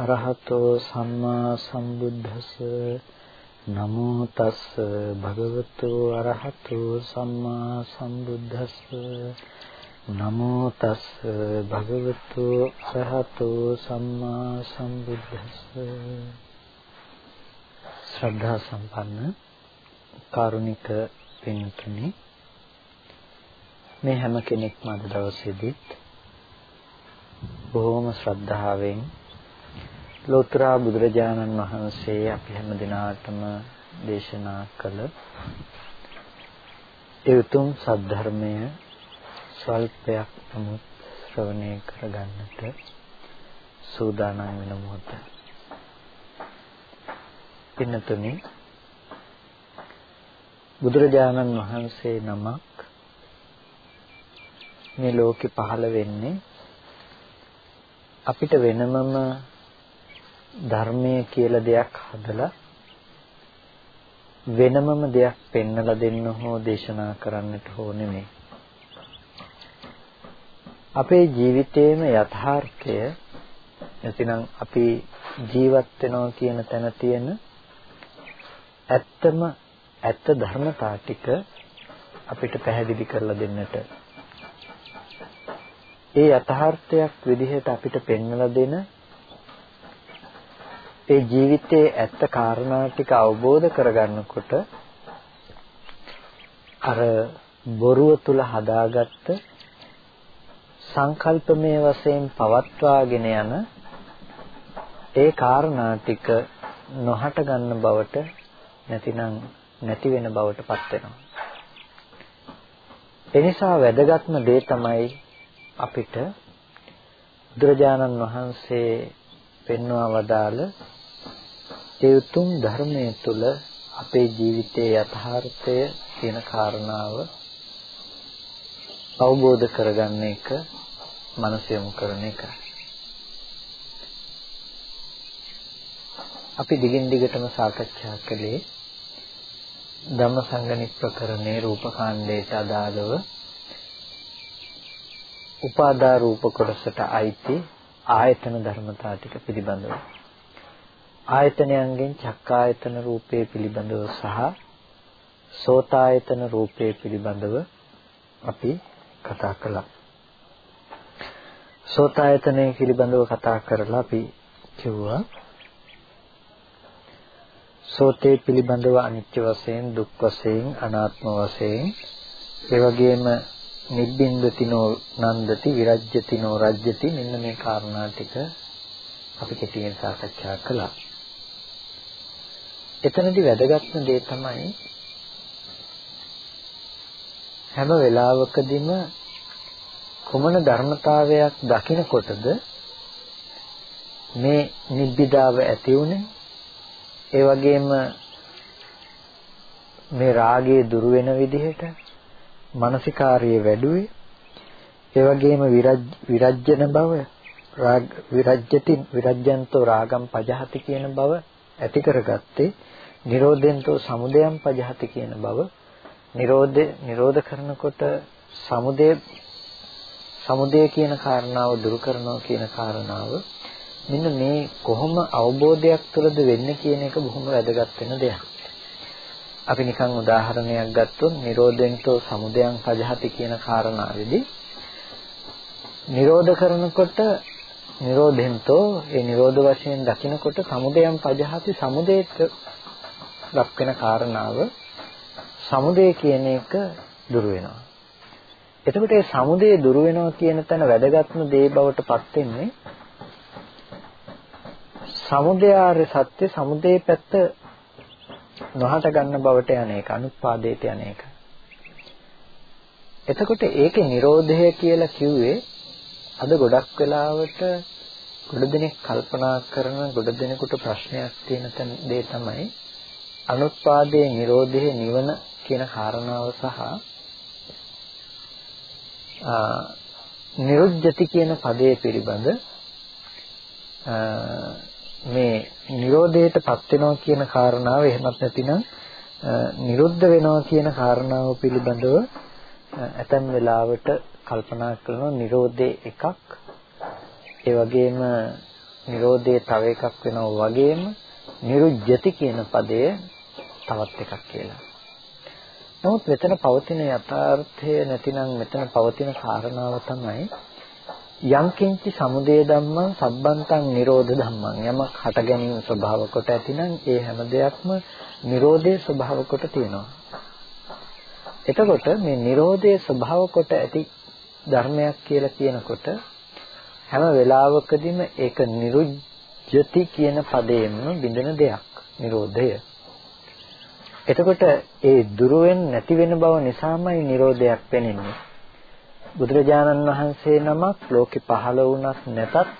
තස් භගවතු අරහතෝ සම්මා සම්බුද්දස්ස නමෝ තස් භගවතු අරහතෝ සම්මා සම්බුද්දස්ස නමෝ තස් භගවතු අරහතෝ සම්මා සම්බුද්දස්ස ශ්‍රද්ධා සම්පන්න කාරුණික පින්තුනි මේ හැම කෙනෙක්ම අද දවසේදීත් බොහෝම ශ්‍රද්ධාවෙන් ලෝතර බුදුරජාණන් වහන්සේ අපි හැම දිනාටම දේශනා කළ ඒ උතුම් සද්ධර්මය ස්වල්පයක් නමුත් ශ්‍රවණය කරගන්නට සූදානම් වෙන මොහොත. පින්නතුනි බුදුරජාණන් වහන්සේ නමක් මේ ලෝකෙ පහළ වෙන්නේ අපිට වෙනමම ධර්මය කියලා දෙයක් හදලා වෙනමම දෙයක් පෙන්වලා දෙන්න හෝ දේශනා කරන්නට හෝ නෙමෙයි. අපේ ජීවිතයේම යථාර්ථය නැතිනම් අපි ජීවත් වෙනවා කියන තැන තියෙන ඇත්තම ඇත්ත ධර්මතා ටික අපිට පැහැදිලි කරලා දෙන්නට ඒ යථාර්ථයක් විදිහට අපිට පෙන්වලා දෙන ඒ ජීවිතයේ ඇත්ත කාරණා ටික අවබෝධ කරගන්නකොට අර බොරුව තුල හදාගත්ත සංකල්පමය වශයෙන් පවත්වාගෙන යන ඒ කාරණා ටික නොහට ගන්න බවට නැතිනම් නැති වෙන බවට පත් වෙනවා. එනිසා වැදගත්ම දේ තමයි අපිට බුදුරජාණන් වහන්සේ පෙන්වා වදාළ ඒ උතුම් ධර්මයේ තුල අපේ ජීවිතයේ යථාර්ථය කියන කාරණාව අවබෝධ කරගන්න එක මනස යොමු කරන එක. අපි දිගින් දිගටම සාකච්ඡා කළේ ධම්මසංගණි ප්‍රකරණේ රූපකාණ්ඩයට අදාළව උපාදා රූප කොටසට අයිති ආයතන ධර්මතා ටික පිළිබඳව ආයතනයන්ගෙන් චක්කායතන රූපේ පිළිබඳව සහ සෝතායතන රූපේ පිළිබඳව අපි කතා කළා. සෝතායතනය පිළිබඳව කතා කරලා අපි කිව්වා සෝතේ පිළිබඳව අනිත්‍ය වශයෙන් දුක් වශයෙන් අනාත්ම වශයෙන් ඒ වගේම නිබ්බින්දතිනෝ නන්දති විරජ්‍යතිනෝ රජ්‍යති මෙන්න මේ කාරණා ටික අපි කෙටියෙන් සාකච්ඡා කළා. එතනදී වැදගත්ම දේ තමයි හැම වෙලාවකදීම කුමන ධර්මතාවයක් දකිනකොටද මේ නිබ්බිදාව ඇති උනේ ඒ වගේම මේ රාගය දුරු වෙන විදිහට මානසිකාර්යය වැඩුවේ ඒ වගේම විරජ්‍යන බව රාග විරජ්‍යති විරජ්‍යන්තෝ රාගම් පජහති කියන බව ඇති කරගත්තේ නිරෝධෙන්තෝ සමුදයම් පජහති කියන බව නිරෝධය නිරෝධ කරනකොට සමුදය සමුදය කියන කාරණාව දුරු කරනවා කියන කාරණාව මෙන්න මේ කොහොම අවබෝධයක් තුළද වෙන්නේ කියන එක බොහොම වැදගත් වෙන දෙයක්. අපි නිකන් උදාහරණයක් ගත්තොත් නිරෝධෙන්තෝ සමුදයං පජහති කියන කාරණාවේදී නිරෝධ කරනකොට නිරෝධෙන්තෝ ඒ නිරෝධ වශයෙන් දකිනකොට සමුදයං පජහති සමුදේට දක්වන කාරණාව සමුදය කියන එක දුර වෙනවා. එතකොට ඒ සමුදය දුර වෙනවා කියන තැන වැදගත්ම දේ බවට පත් වෙන්නේ සමුදය ආර්ය සත්‍ය සමුදේ පැත්ත නොහට ගන්න බවට යන එක අනුත්පාදයට යන එක. එතකොට ඒකේ Nirodhaය කියලා කිව්වේ අද ගොඩක් වෙලාවට ගොඩ දෙනෙක් කල්පනා කරන ගොඩ දෙනෙකුට ප්‍රශ්නයක් තියෙන දේ තමයි අනුත්පාදයේ Nirodhaය නිවන කියන කාරණාව සහ නිරුද්ධති කියන පදයේ පිළිබඳ මේ Nirodheටපත් වෙනවා කියන කාරණාව එහෙමත් නැතිනම් නිරුද්ධ වෙනවා කියන කාරණාව පිළිබඳව ඇතැම් වෙලාවට කල්පනා කරනවා Nirodhe එකක් ඒ වගේම Nirodhe තව එකක් වෙනවා වගේම නිරුජ්‍යති කියන පදය තවත් එකක් කියලා. නමුත් මෙතන පවතින යථාර්ථය නැතිනම් මෙතන පවතින කාරණාව තමයි යම් කිංචි සමුදය ධම්මං සබ්බන්තං නිරෝධ ධම්මං යමක් හට ගැනීම ස්වභාව කොට ඇතිනම් ඒ හැම දෙයක්ම නිරෝධයේ ස්වභාව කොට තියෙනවා. එතකොට මේ නිරෝධයේ ස්වභාව කොට ඇති ධර්මයක් කියලා කියනකොට හැම වෙලාවකදීම ඒක නිරුජ්ජති කියන පදයෙන්ම බිඳෙන දෙයක් නිරෝධය. එතකොට ඒ දුර නැති වෙන බව නිසාමයි නිරෝධයක් වෙන්නේ. බුදුරජාණන් වහන්සේ නමක් ලෝකේ පහළ වුණත් නැතත්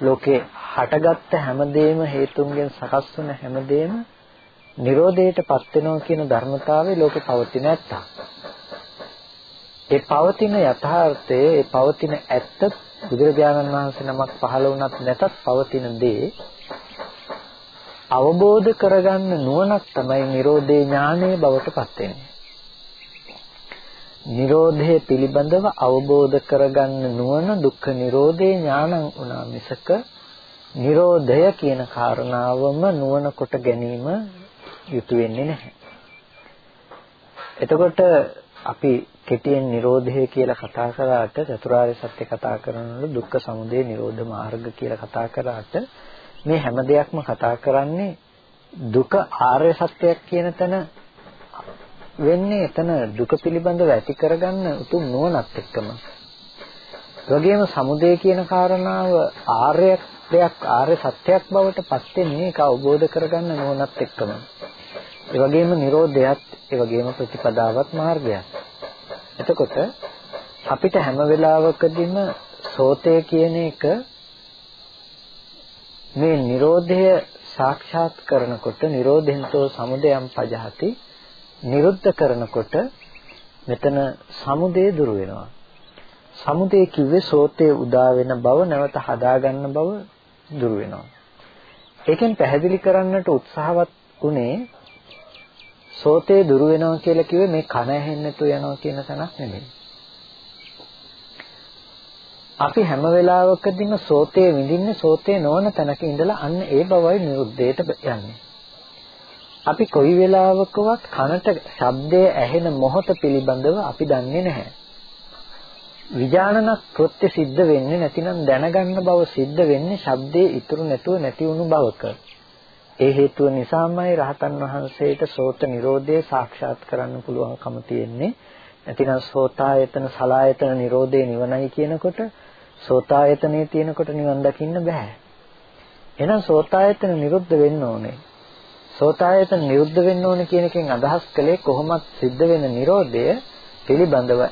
ලෝකේ හටගත්ත හැමදේම හේතුන්ගෙන් සකස් වුණ හැමදේම නිරෝධයටපත් වෙනවා කියන ධර්මතාවය ලෝකේ පවතින ඇත්ත. ඒ පවතින යථාර්ථය ඒ පවතින ඇත්ත බුදුරජාණන් වහන්සේ නමක් පහළ වුණත් නැතත් පවතින දේ අවබෝධ කරගන්න නුවණක් තමයි Nirodhe ඥානය බවට පත් වෙන්නේ. Nirodhe පිළිබඳව අවබෝධ කරගන්න නුවණ දුක්ඛ Nirodhe ඥානං උනා මිසක Nirodhaya කියන කාරණාවම නුවණ කොට ගැනීම යුතු වෙන්නේ නැහැ. එතකොට අපි කෙටියෙන් Nirodhe කියලා කතා කරාට චතුරාර්ය සත්‍ය කතා කරනකොට දුක්ඛ සමුදය නිරෝධ මාර්ග කියලා කතා කරාට මේ හැම දෙයක්ම කතා කරන්නේ දුක ආර්ය සත්‍යයක් කියන තැන වෙන්නේ එතන දුක පිළිබඳව ඇති කරගන්න උතුම් නුවණත් එක්කම. වගේම සමුදය කියන කාරණාව ආර්ය දෙයක් ආර්ය සත්‍යයක් බවට පත් වෙන්නේ ඒක අවබෝධ කරගන්න නුවණත් එක්කම. ඒ වගේම Nirodhayat ඒ වගේම ප්‍රතිපදාවත් මාර්ගයක්. එතකොට අපිට හැම වෙලාවකදීම සෝතය කියන එක මේ Nirodhaය සාක්ෂාත් කරනකොට Nirodhentෝ samudayam pajahati නිරුද්ධ කරනකොට මෙතන සමුදය දුර වෙනවා. සමුදය කිව්වේ සෝතේ උදා වෙන බව නැවත හදාගන්න බව දුර වෙනවා. ඒකෙන් පැහැදිලි කරන්නට උත්සාහවත් උනේ සෝතේ දුර වෙනවා කියලා කිව්වේ මේ කන ඇහෙන්නේ නැතුව යනවා කියන තැනක් නෙමෙයි. අපි හැම වෙලාවකදීම සෝතේ විඳින්නේ සෝතේ නොවන තැනක ඉඳලා අන්න ඒ බවයි නිරුද්ධයට යන්නේ. අපි කොයි වෙලාවකවත් කනට ශබ්දය ඇහෙන මොහොත පිළිබඳව අපි දන්නේ නැහැ. විඥානන කෘත්‍ය සිද්ධ වෙන්නේ නැතිනම් දැනගන්න බව සිද්ධ වෙන්නේ ශබ්දයේ ඉතුරු නැතුව නැති වුණු බවක. ඒ හේතුව නිසාමයි රහතන් වහන්සේට සෝත නිරෝධය සාක්ෂාත් කරන්න පුළුවන්කම තියෙන්නේ. නැතිනම් සෝතායතන සලායතන නිරෝධේ නිවනයි කියනකොට සෝතායතනයේ තියෙනකොට නිවන් දකින්න බෑ. එහෙනම් සෝතායතන නිරුද්ධ වෙන්න ඕනේ. සෝතායතන නිරුද්ධ වෙන්න ඕනේ කියන එකෙන් අදහස් කළේ කොහොමත් සිද්ධ වෙන Nirodhaය පිළිබඳව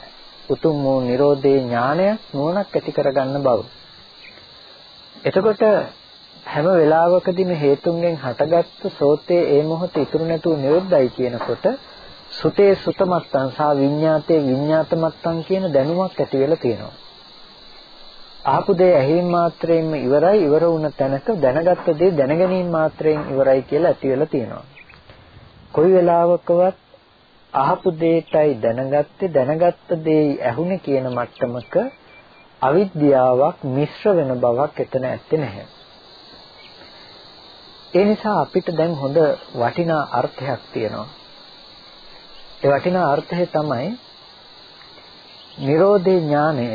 උතුම් වූ Nirodhe ඥානය නුවණක් ඇති කරගන්න බව. එතකොට හැම වෙලාවකදීම හේතුන්ගෙන් හටගත්තු සෝතේ ඒ මොහොතේ ඉතුරු නැතුව නිරුද්ධයි කියනකොට සුතේ සුතමත්තං සහ විඤ්ඤාතේ විඤ්ඤාතමත්තං කියන දැනුමක් ඇති වෙලා තියෙනවා. ආපු දේ ඇහිීම මාත්‍රයෙන්ම ඉවරයි ඉවර වුණ තැනක දැනගත්ත දේ දැනගැනීම මාත්‍රයෙන් ඉවරයි කියලා ඇති වෙලා තියෙනවා. කොයි වෙලාවකවත් අහපු දෙයටයි දැනගත්තේ දැනගත්ත දේ ඇහුනේ කියන මට්ටමක අවිද්‍යාවක් මිශ්‍ර වෙන බවක් එතන ඇත්තේ නැහැ. ඒ නිසා අපිට දැන් හොඳ වටිනා අර්ථයක් තියෙනවා. ඒ වටිනා අර්ථය තමයි Nirodhe ඥානය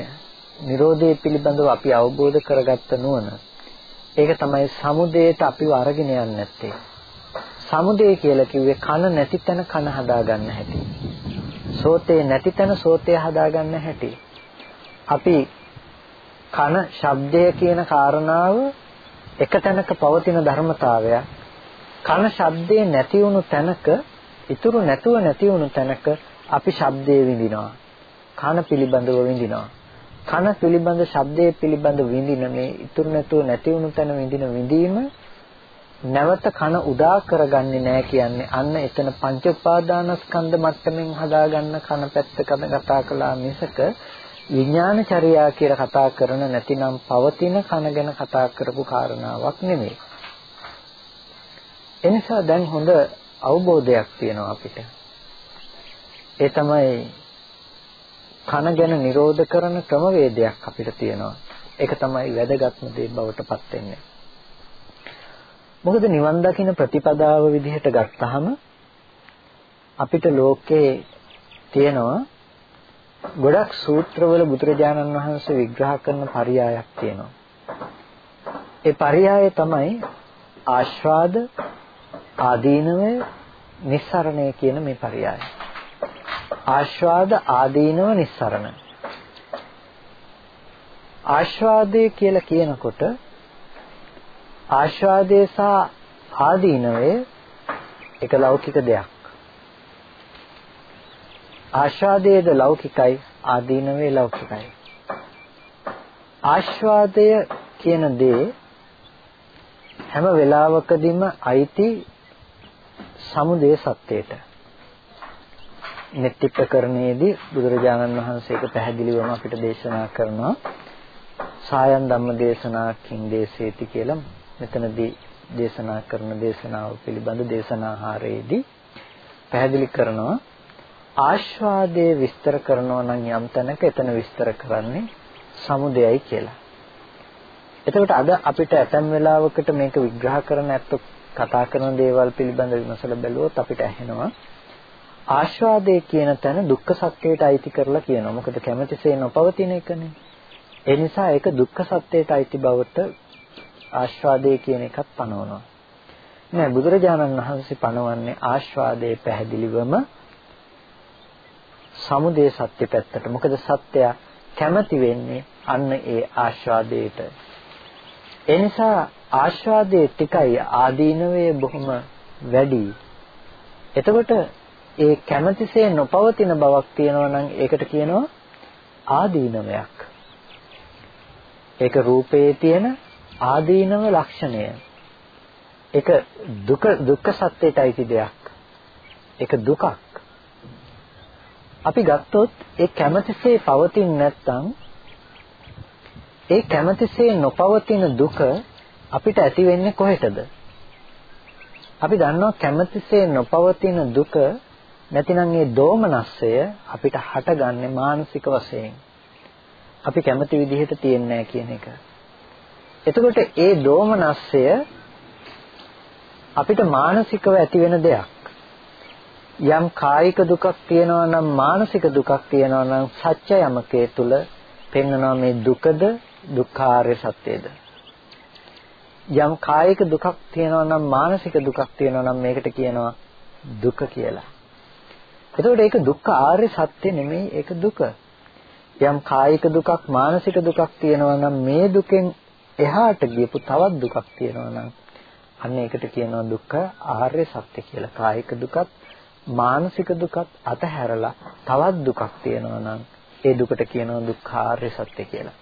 Nirodhe පිළිබඳව අපි අවබෝධ කරගත්ත නුවණ. ඒක තමයි සමුදේට අපිව අරගෙන යන්නේ නැත්තේ. සමුදේ කියලා කිව්වේ කන නැති තැන කන හදාගන්න හැටි. සෝතේ නැති තැන සෝතේ හදාගන්න හැටි. අපි කන ශබ්දය කියන කාරණාව එක තැනක පවතින ධර්මතාවයක්. කන ශබ්දේ නැති වුණු තැනක, ඉතුරු නැතුව නැති වුණු තැනක අපි ශබ්දේ විඳිනවා. කන පිළිබඳව විඳිනවා. කන පිළිබඳ ශබ්දයේ පිළිබඳ විඳින මේ ඉතුරු නැතුව නැති වුණු තැන විඳින විඳීම නැවත කන උදා කරගන්නේ නැහැ කියන්නේ අන්න එතන පංච උපාදානස්කන්ධ මට්ටමින් හදාගන්න කන පැත්ත කතා කළා මිසක විඥානචර්යා කියලා කතා කරන නැතිනම් පවතින කන ගැන කතා කරපු කාරණාවක් නෙමෙයි. එනිසා දැන් හොඳ අවබෝධයක් තියෙනවා අපිට. ඒ තමයි කන ගැන නිරෝධ කරන ක්‍රමවේදයක් අපිට තියෙනවා. ඒක තමයි වැදගත්ම දේ බවට පත් වෙන්නේ. මොකද නිවන් දකින්න ප්‍රතිපදාව විදිහට ගත්තාම අපිට ලෝකේ තියෙනවා ගොඩක් සූත්‍රවල බුදුරජාණන් වහන්සේ විග්‍රහ කරන පරයයක් තියෙනවා. ඒ පරයය තමයි ආස්වාද ආදීනවය නිස්සරණය කියන මේ පරයය. ආස්වාද ආදීනව නිස්සරණ. ආස්වාදය කියලා කියනකොට ආස්වාදය සහ ආදීනවය එක ලෞකික දෙයක්. ආස්වාදයේද ලෞකිකයි ආදීනවේ ලෞකිකයි. ආස්වාදය කියන දේ හැම වෙලාවකදීම අයිති සමුදය සත්‍යයට. නිත්‍යකරණයේදී බුදුරජාණන් වහන්සේක පැහැදිලිවම අපිට දේශනා කරනවා සායන් ධම්ම දේශනා කිං දේශේති කියලා මෙතනදී දේශනා කරන දේශනාව පිළිබඳ දේශනාහාරයේදී පැහැදිලි කරනවා ආස්වාදයේ විස්තර කරනවා නම් යම් තැනක එතන විස්තර කරන්නේ සමුදයයි කියලා. එතකොට අද අපිට ඇතැම් වෙලාවකට මේක විග්‍රහ කරන ඇත්තෝ කතා කරන දේවල් පිළිබඳ විමසලා බැලුවොත් අපිට ඇහෙනවා ආස්වාදයේ කියන තැන දුක්ඛ සත්‍යයට අයිති කරලා කියනවා. මොකද කැමැතිසේ නොපවතින එකනේ. ඒ නිසා ඒක දුක්ඛ සත්‍යයට අයිති බවට ආස්වාදයේ කියන එකත් පනවනවා. නෑ බුදුරජාණන් වහන්සේ පනවන්නේ ආස්වාදයේ පැහැදිලිවම සමුදය සත්‍ය පැත්තට. මොකද සත්‍යය කැමති වෙන්නේ අන්න ඒ ආස්වාදයට. ඒ නිසා ආස්වාදයේ ටිකයි ආදීනවේ බොහොම වැඩි. එතකොට ඒ කැමැතිසේ නොපවතින බවක් තියෙනවා නම් ඒකට කියනවා ආදීනවයක්. ඒක රූපයේ තියෙන ආදීනව ලක්ෂණය. ඒක දුක දුක්ඛ සත්‍යයට අයිති දෙයක්. ඒක දුකක්. අපි ගත්තොත් ඒ කැමැතිසේ පවතින නැත්නම් ඒ කැමැතිසේ නොපවතින දුක අපිට ඇති වෙන්නේ කොහෙටද? අපි දන්නවා කැමැතිසේ නොපවතින දුක නැතිනම් ඒ දෝමනස්සය අපිට හටගන්නේ මානසික වශයෙන්. අපි කැමති විදිහට තියන්නේ කියන එක. එතකොට ඒ දෝමනස්සය අපිට මානසිකව ඇති වෙන දෙයක්. යම් කායික දුකක් තියෙනවා නම් මානසික දුකක් තියෙනවා නම් සත්‍ය යමකේ තුල පෙන්වනවා මේ දුකද දුක්ඛාර්ය සත්‍යද යම් කායික දුකක් තියෙනවා නම් මානසික දුකක් තියෙනවා නම් මේකට කියනවා දුක කියලා. එතකොට ඒක දුක්ඛ ආර්ය සත්‍ය නෙමෙයි ඒක දුක. යම් කායික දුකක් මානසික දුකක් තියෙනවා නම් මේ දුකෙන් එහාට ගියපු තවත් දුකක් තියෙනවා නම් අන්න ඒකට කියනවා දුක්ඛ ආර්ය සත්‍ය කියලා. කායික දුකත් මානසික දුකත් අතහැරලා තවත් දුකක් තියෙනවා නම් ඒ දුකට කියනවා දුක්ඛ ආර්ය සත්‍ය කියලා.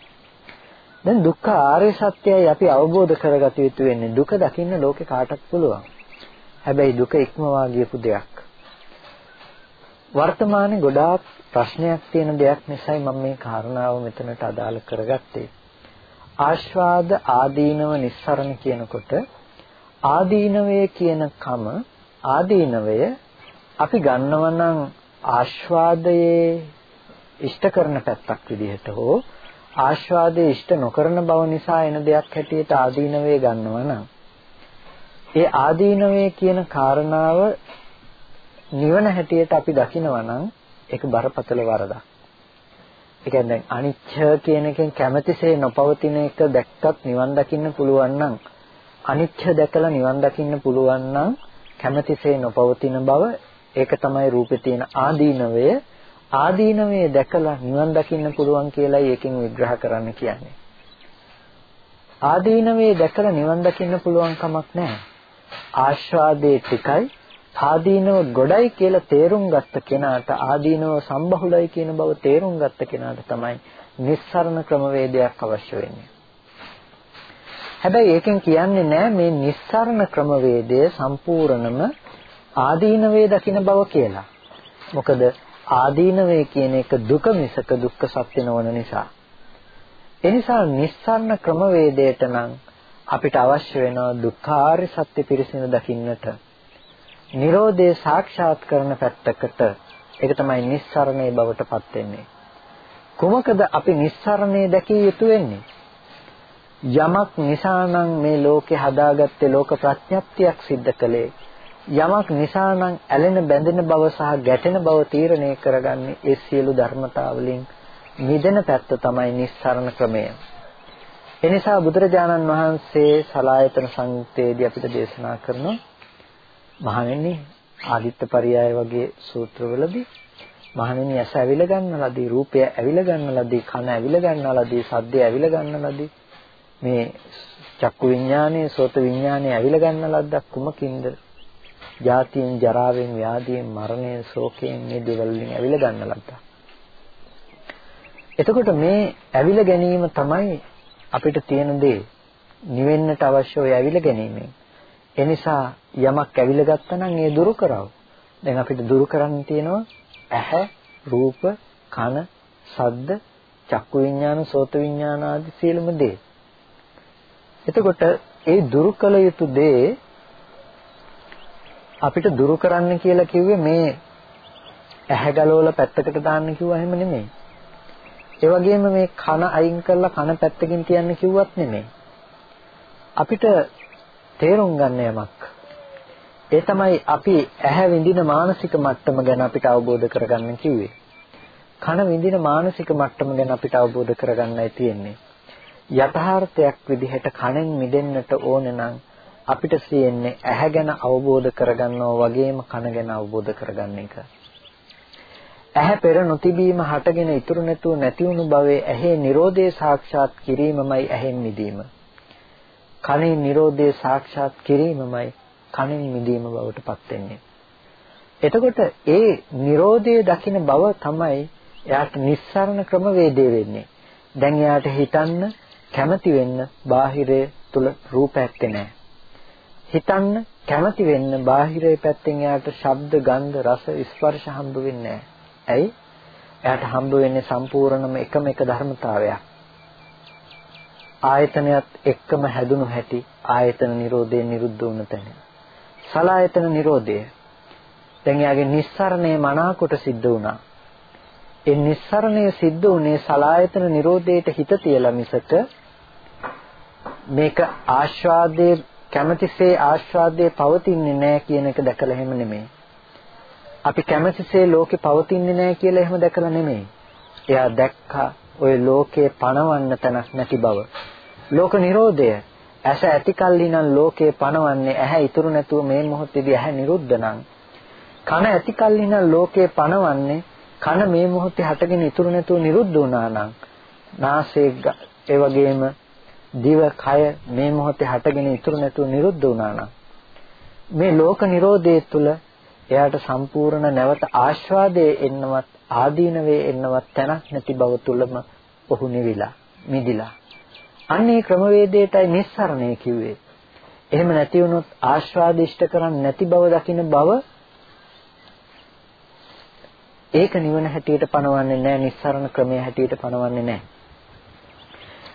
දැන් දුක්ඛ ආර්ය සත්‍යයි අපි අවබෝධ කරගත යුතු වෙන්නේ. දුක දකින්න ලෝකේ කාටත් පුළුවන්. හැබැයි දුක ඉක්මවා ගියපු දෙයක්. වර්තමානයේ ගොඩාක් ප්‍රශ්නයක් තියෙන දෙයක් නිසායි මම මේ කාරණාව මෙතනට අදාළ කරගත්තේ. ආස්වාද ආදීනව නිස්සරණ කියනකොට ආදීනවය කියන කම ආදීනවය අපි ගන්නව නම් ආස්වාදයේ ඉෂ්ට කරන පැත්තක් විදිහට හෝ ආස්වාදයේ ඉෂ්ට නොකරන බව නිසා එන දෙයක් හැටියට ආදීනවේ ගන්නවා නම් ඒ ආදීනවේ කියන කාරණාව නිවන හැටියට අපි දකිනවා නම් ඒක බරපතල වරදක්. ඒ කියන්නේ අනිච්ච කියන එකෙන් කැමැතිසේ නොපවතින එක දැක්කත් නිවන් දකින්න පුළුවන් නම් අනිච්ච දැකලා නිවන් දකින්න පුළුවන් නම් කැමැතිසේ නොපවතින බව ඒක තමයි රූපේ තියෙන ආදීනවය ආදීනවේ දැකලා නිවන් දකින්න පුළුවන් කියලායි ඒකෙන් විග්‍රහ කරන්න කියන්නේ. ආදීනවේ දැකලා නිවන් දකින්න පුළුවන් කමක් නැහැ. ආස්වාදයේ tikai ආදීනව ගොඩයි කියලා තේරුම් ගත්ත කෙනාට ආදීනව සම්බහුලයි කියන බව තේරුම් ගත්ත කෙනාට තමයි නිස්සරණ ක්‍රමවේදයක් අවශ්‍ය වෙන්නේ. හැබැයි ඒකෙන් කියන්නේ නෑ මේ නිස්සරණ ක්‍රමවේදය සම්පූර්ණම ආදීනවේ දකින බව කියලා. මොකද ආදීනවේ කියන එක දුක මිසක දුක්ඛ සත්‍ය නොවන නිසා. ඒ නිසා නිස්සාරණ ක්‍රමවේදයට නම් අපිට අවශ්‍ය වෙනවා දුක්ඛාරය සත්‍ය පිරිසිදු දකින්නට. Nirodhe සාක්ෂාත් කරන පැත්තකට ඒක තමයි නිස්සරණේ බවට පත් වෙන්නේ. කුමකද අපි නිස්සරණේ දැකිය යුතු වෙන්නේ? යමක් නිසා නම් මේ ලෝකේ හදාගත්තේ ලෝක ප්‍රඥප්තියක් සිද්ධ කළේ යමක් නිසා නම් ඇලෙන බැඳෙන බව සහ ගැටෙන බව තීරණය කරගන්නේ ඒ සියලු ධර්මතාවලින් මිදෙන පැත්ත තමයි නිස්සරණ ක්‍රමය. එනිසා බුදුරජාණන් වහන්සේ සලායතන සංයුත්තේදී අපිට දේශනා කරනවා මහණෙනි ආදිත්ත පරියාය වගේ සූත්‍රවලදී මහණෙනි ඇස ඇවිල ගන්නලදී රූපය ඇවිල ගන්නලදී කන ඇවිල ගන්නලදී සද්දය ඇවිල ගන්නලදී මේ චක්කු විඥානයේ සෝත විඥානයේ ඇවිල ගන්න ලද්දක් කුමකින්ද? ජාතියෙන් ජරාවෙන් ව්‍යාධියෙන් මරණයෙන් ශෝකයෙන් මේ දේවල් වලින් ඇවිල ගන්න ලද්දක්. එතකොට මේ ඇවිල ගැනීම තමයි අපිට තියෙන දේ නිවෙන්නට අවශ්‍ය ඔය ඇවිල ගැනීමෙන්. එනිසා යමක් ඇවිල ගත්තා නම් ඒ දුරු කරව. දැන් අපිට දුරු කරන්න තියෙනවා ඇහැ, රූප, කන, ශබ්ද, චක්කු විඥාන, සෝත විඥාන ආදී සියලුම දේ. එතකොට ඒ දුරු කළ යුතු දේ අපිට දුරු කරන්න කියලා කිව්වේ මේ ඇහැ ගලවලා පැත්තකට දාන්න කිව්වා එහෙම නෙමෙයි. ඒ වගේම මේ කන අයින් කරලා කන පැත්තකින් තියන්න කිව්වත් නෙමෙයි. අපිට තේරුම් ගන්න යමක්. ඒ තමයි අපි ඇහැ විඳින මානසික මට්ටම ගැන අපිට අවබෝධ කරගන්න කිව්වේ. කන විඳින මානසික මට්ටම ගැන අපිට අවබෝධ කරගන්නයි තියෙන්නේ. යථාර්ථයක් විදිහට කණෙන් මිදෙන්නට ඕන නම් අපිට තියෙන්නේ ඇහැ ගැන අවබෝධ කරගන්නවා වගේම කන ගැන අවබෝධ කරගන්න එක. ඇහැ පෙර නොතිබීම හටගෙන ඉතුරු නැතුව නැති වුණු භවයේ ඇහි Nirodhe සාක්ෂාත් කිරීමමයි ඇහෙන් මිදීම. කනේ Nirodhe සාක්ෂාත් කිරීමමයි කනෙන් මිදීම බවට පත් වෙන්නේ. එතකොට ඒ Nirodhe දකින බව තමයි එයාට නිස්සරණ ක්‍රමවේදය වෙන්නේ. දැන් එයාට හිතන්න කැමති වෙන්න බාහිරය තුල රූප ඇත්තේ නැහැ. හිතන්න කැමති වෙන්න බාහිරයේ පැත්තෙන් එයාට ශබ්ද, ගන්ධ, රස, ස්පර්ශ හම්බ වෙන්නේ නැහැ. ඇයි? එයාට හම්බ වෙන්නේ සම්පූර්ණම එකම එක ධර්මතාවයක්. ආයතනයත් එක්කම හැදුණු හැටි ආයතන නිරෝධයෙන් නිරුද්ධ වුණ තැන. සලායතන නිරෝධය. දැන් එයාගේ නිස්සරණය මනාකොට සිද්ධ වුණා. ඒ නිස්සරණය සිද්ධ වුණේ සලායතන නිරෝධයට හිත තියලා මිසක මේක ආස්වාදයේ කැමැතිසේ ආස්වාදයේ පවතින්නේ නැහැ කියන එක දැකලා එහෙම නෙමෙයි. අපි කැමැතිසේ ලෝකේ පවතින්නේ නැහැ කියලා එහෙම දැකලා නෙමෙයි. එයා දැක්කා ওই ලෝකේ පණවන්න තැනක් නැති බව. ලෝක නිරෝධය ඇස ඇති කල්ලි නම් ලෝකේ පණවන්නේ ඇහැ ඉතුරු නැතුව මේ මොහොතේදී ඇහැ නිරුද්ධ නම් කන ඇති කල්ලි නම් ලෝකේ පණවන්නේ කන මේ මොහොතේ හටගෙන ඉතුරු නැතුව නිරුද්ධ වුණා නම් නාසය ඒ වගේම දිව කය මේ මොහොතේ හටගෙන ඉතුරු නැතුව නිරුද්ධ වුණා නම් මේ ලෝක නිරෝධය තුළ එයාට සම්පූර්ණ නැවත ආස්වාදයේ එන්නවත් ආදීනවේ එන්නවත් තැනක් නැති බව තුළම ඔහු නිවිලා මිදිලා. අන්නේ ක්‍රමවේදයටයි නිස්සරණය කිව්වේ. එහෙම නැති වුණොත් ආස්වාද ඉෂ්ට කරන්නේ නැති බව දකින බව ඒක නිවන හැටියට පනවන්නේ නැහැ නිස්සරණ ක්‍රමයේ හැටියට පනවන්නේ නැහැ.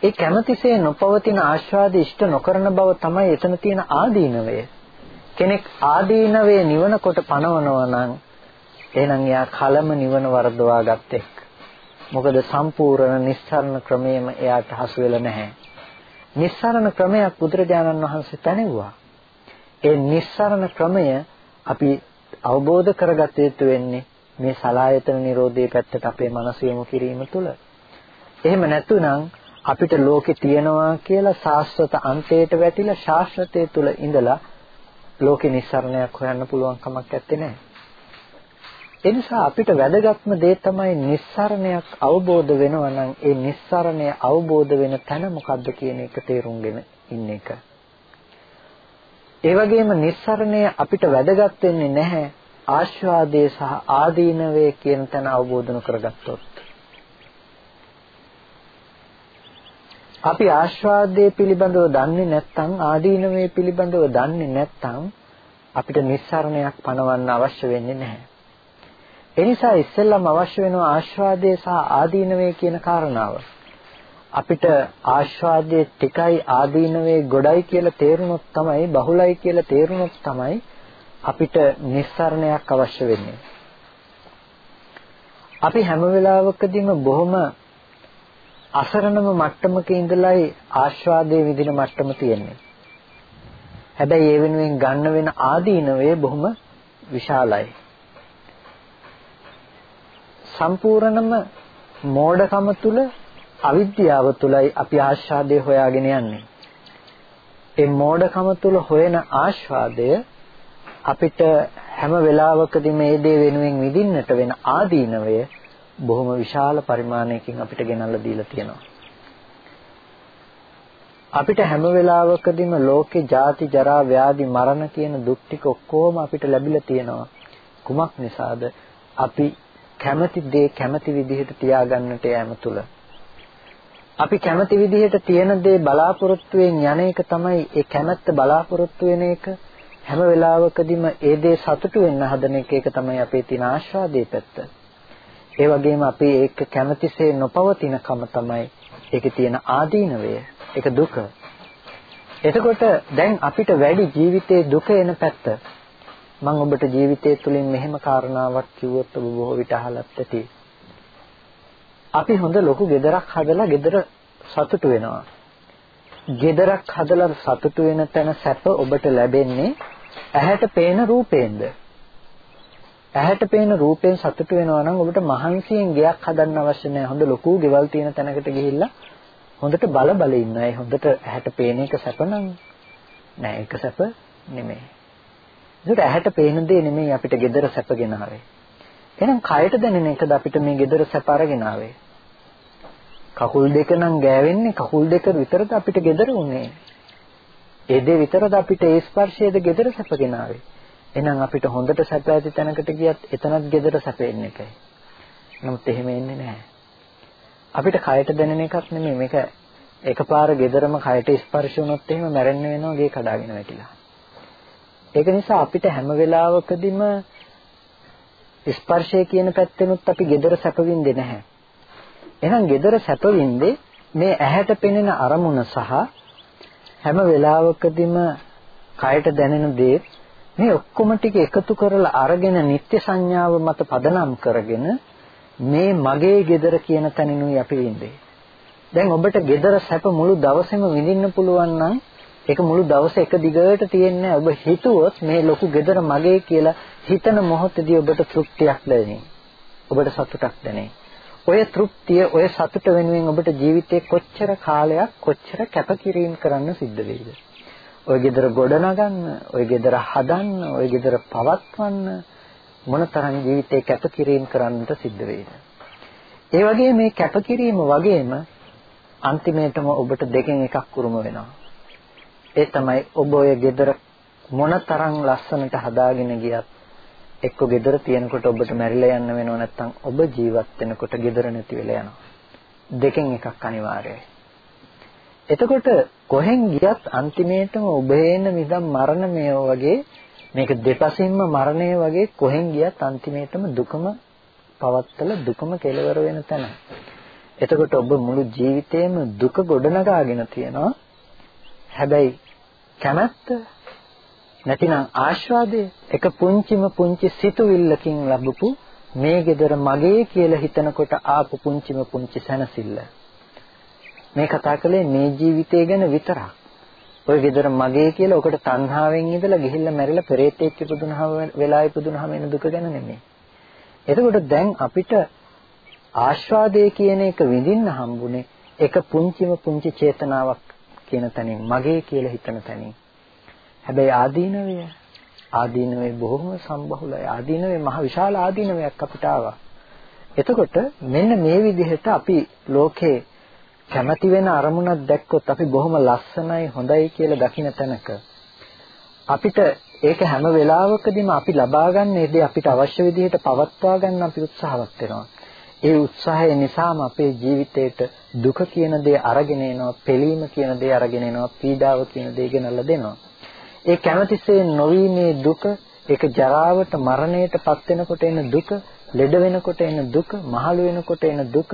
ඒ කැමැතිසේ නොපවතින ආස්වාද ඉෂ්ට නොකරන බව තමයි එතන තියෙන ආදීනවය. කෙනෙක් ආදීනවේ නිවන කොට පනවනවා නම් එහෙනම් එයා කලම නිවන වර්ධවා ගත්තෙක්. මොකද සම්පූර්ණ නිස්සරණ ක්‍රමයේම එයාට හසු වෙලා නැහැ. නිස්සරණ ක්‍රමයක් බුදුරජාණන් වහන්සේ තැනෙවුවා. ඒ නිස්සරණ ක්‍රමය අපි අවබෝධ කරගත යුතු වෙන්නේ මේ සලායතන නිරෝධයේ පැත්තට අපේ මනස යොමු කිරීම තුළ. එහෙම නැතුණම් අපිට ලෝකේ තියනවා කියලා සාස්වත අන්තයට වැටිලා ශාස්ත්‍රයේ තුල ඉඳලා ලෝකේ නිස්සරණයක් හොයන්න පුළුවන් කමක් නැත්තේ නෑ. ඒ නිසා අපිට වැදගත්ම දේ තමයි නිස්සරණයක් අවබෝධ වෙනවා නම් ඒ නිස්සරණය අවබෝධ වෙන තැන මොකද්ද කියන එක තේරුම්ගෙන ඉන්න එක. ඒ වගේම නිස්සරණය අපිට වැදගත් වෙන්නේ නැහැ ආස්වාදයේ සහ ආදීනවේ කියන තැන අවබෝධන කරගත්තොත්. අපි ආස්වාදයේ පිළිබඳව දන්නේ නැත්නම් ආදීනවේ පිළිබඳව දන්නේ නැත්නම් අපිට නිස්සරණයක් පනවන්න අවශ්‍ය වෙන්නේ නැහැ. ඒ නිසා ඉස්සෙල්ලම අවශ්‍ය වෙනවා ආස්වාදයේ සහ ආදීනවේ කියන කාරණාව. අපිට ආස්වාදයේ ටිකයි ආදීනවේ ගොඩයි කියලා තේරුනොත් තමයි බහුලයි කියලා තේරුනොත් තමයි අපිට නිස්සරණයක් අවශ්‍ය වෙන්නේ. අපි හැම වෙලාවකදීම බොහොම අසරණම මට්ටමක ඉඳලායි ආස්වාදයේ විඳින මට්ටම තියෙන්නේ. හැබැයි ඒ වෙනුවෙන් ගන්න වෙන ආදීනවේ බොහොම විශාලයි. සම්පූර්ණම මෝඩකම තුල අවිද්‍යාව තුලයි අපි ආස්වාදය හොයාගෙන යන්නේ. ඒ මෝඩකම තුල හොයන ආස්වාදය අපිට හැම වෙලාවකදී මේ දේ වෙනුවෙන් විඳින්නට වෙන ආදීනවය බොහොම විශාල පරිමාණයකින් අපිට ගෙනල්ලා දීලා තියෙනවා. අපිට හැම වෙලාවකදීම ලෝකේ ජාති ජරා ව්‍යාධි මරණ කියන දුක් ටික ඔක්කොම අපිට ලැබිලා තියෙනවා. කුමක් නිසාද? අපි කැමති දේ කැමති විදිහට තියාගන්නට යෑම තුල අපි කැමති විදිහට තියෙන දේ බලාපොරොත්තුෙන් යන එක තමයි ඒ කැමැත්ත බලාපොරොත්තු වෙන එක හැම වෙලාවකදීම ඒ දේ සතුටු වෙන්න හදන එක ඒක තමයි අපේ තියෙන ආශාදයේ පැත්ත. ඒ වගේම අපි ඒක කැමතිසේ නොපවතිනකම තමයි ඒකේ තියෙන ආදීනවය. ඒක දුක. එතකොට දැන් අපිට වැඩි ජීවිතේ දුක එන පැත්ත. මම ඔබට ජීවිතය තුළින් මෙහෙම කාරණාවක් කිව්වොත් ඔබ බොහෝ විට අහලත් ඇති. අපි හොඳ ලොකු ගෙදරක් හදලා ගෙදර සතුටු වෙනවා. ගෙදරක් හදලා සතුටු වෙන තැන සැප ඔබට ලැබෙන්නේ ඇහැට පේන රූපයෙන්ද? ඇහැට පේන රූපයෙන් සතුටු වෙනවා නම් ඔබට මහන්සියෙන් ගෙයක් හදන්න අවශ්‍ය නැහැ. හොඳ ලොකු ගෙවල් තියෙන තැනකට ගිහිල්ලා හොඳට බල බල ඉන්නවා. ඒ හොඳට ඇහැට පේන එක සැප නම් නෑ ඒක සැප නෙමෙයි. ඒකට ඇහැට පේන දේ නෙමෙයි අපිට gedara සැපගෙන ආවේ. එහෙනම් කයට දැනෙන එකද අපිට මේ gedara සැප අරගෙන ආවේ. කකුල් දෙක නම් ගෑවෙන්නේ කකුල් දෙක විතරද අපිට gedara උනේ. ඒ දේ විතරද අපිට ඒ ස්පර්ශයේද gedara සැපගෙන ආවේ. එහෙනම් අපිට හොඳට සැප ඇති තැනකට ගියත් එතනත් gedara සැපෙන්නේ එකයි. නමුත් එහෙම එන්නේ නැහැ. අපිට කයට දැනෙන එකක් නෙමෙයි මේක එකපාර gederama කයට ස්පර්ශ වුණොත් එහෙම මැරෙන්න වෙනවා ගේ කඩාගෙන වැටිලා. ඒක නිසා අපිට හැම වෙලාවකදීම ස්පර්ශය කියන පැත්තෙනුත් අපි gedara සැප විඳින්නේ නැහැ. එහෙනම් gedara සැප විඳේ මේ ඇහැට පෙනෙන අරමුණ සහ හැම වෙලාවකදීම කයට දැනෙන දේ මේ ඔක්කොම ටික එකතු කරලා අරගෙන නිත්‍ය සංඥාව මත පදනම් කරගෙන මේ මගේ gedara කියන තැනිනුයි අපි ඉන්නේ. දැන් ඔබට gedara සැප මුළු දවසේම විඳින්න පුළුවන් නම් ඒක මුළු දවස එක දිගට තියෙන්නේ ඔබ හිතුවොත් මේ ලොකු gedara මගේ කියලා හිතන මොහොතදී ඔබට තෘප්තියක් දැනෙයි. ඔබට සතුටක් දැනෙයි. ඔය තෘප්තිය, ඔය සතුට වෙනුවෙන් ඔබට ජීවිතේ කොච්චර කාලයක් කොච්චර කැපකිරීම කරන්න සිද්ධ වෙයිද? ඔය gedara ගොඩනගන්න, ඔය gedara හදන්න, ඔය gedara පවත්වන්න මොනතරම් ජීවිතේ කැපකිරීම කරන්නට සිද්ධ වෙයිද? ඒ වගේ මේ කැපකිරීම වගේම අන්තිමේටම ඔබට දෙකෙන් එකක් උරුම වෙනවා. ඒ තමයි ඔබ ඔය gedara මොනතරම් ලස්සනට හදාගෙන ගියත් එක්ක gedara තියෙනකොට ඔබට මැරිලා යන්න වෙනව නැත්නම් ඔබ ජීවත් වෙනකොට gedara නැති වෙලා යනවා. දෙකෙන් එකක් අනිවාර්යයි. එතකොට කොහෙන් ගියත් අන්තිමේටම ඔබේන මිදම් මරණමය වගේ මේක දෙපසින්ම මරණය වගේ කොහෙන් ගියත් අන්තිමේටම දුකම පවත්තල දුකම කෙලවර වෙන තැන. එතකොට ඔබ මුළු ජීවිතේම දුක ගොඩනගාගෙන තියෙනවා. හැබැයි කැමැත්ත නැතිනම් ආස්වාදය එක පුංචිම පුංචි සිතුවිල්ලකින් ලැබපු මේ gedara මගේ කියලා හිතනකොට ආපු පුංචිම පුංචි සැනසෙල්ල. මේ කතා කළේ මේ ජීවිතය ගැන විතරක්. ඔය gedara මගේ කියලා ඔකට තණ්හාවෙන් ඉඳලා ගිහිල්ලා මැරිලා පෙරේතෙක් ඉපදුනහම වෙලා ඉපදුනහම එන දුක ගැන නෙමෙයි. එතකොට දැන් අපිට ආස්වාදයේ කියන එක විඳින්න හම්බුනේ එක පුංචිම පුංචි චේතනාවක් කියන තැනින් මගේ කියලා හිතන තැනින්. හැබැයි ආදීනවය ආදීනවේ බොහොම සම්බහුලයි. ආදීනවේ මහ විශාල ආදීනවයක් අපිට ආවා. එතකොට මෙන්න මේ විදිහට අපි ලෝකේ කැමති වෙන අරමුණක් දැක්කොත් අපි බොහොම ලස්සනයි හොඳයි කියලා දකින තැනක අපිට ඒක හැම වෙලාවකදීම අපි ලබා ගන්න ඒ දේ අපිට අවශ්‍ය විදිහට පවත්වා ගන්න අපි උත්සාහවත් වෙනවා. ඒ උත්සාහය නිසාම අපේ ජීවිතේට දුක කියන දේ අරගෙන එනවා, පෙළීම කියන දේ අරගෙන එනවා, පීඩාව කියන දේ ගෙනල්ලා දෙනවා. ඒ කැමැතිසේ නොවීමේ දුක, ඒක ජරාවට, මරණයට පත් වෙනකොට එන දුක, ලෙඩ වෙනකොට එන දුක, මහලු වෙනකොට එන දුක,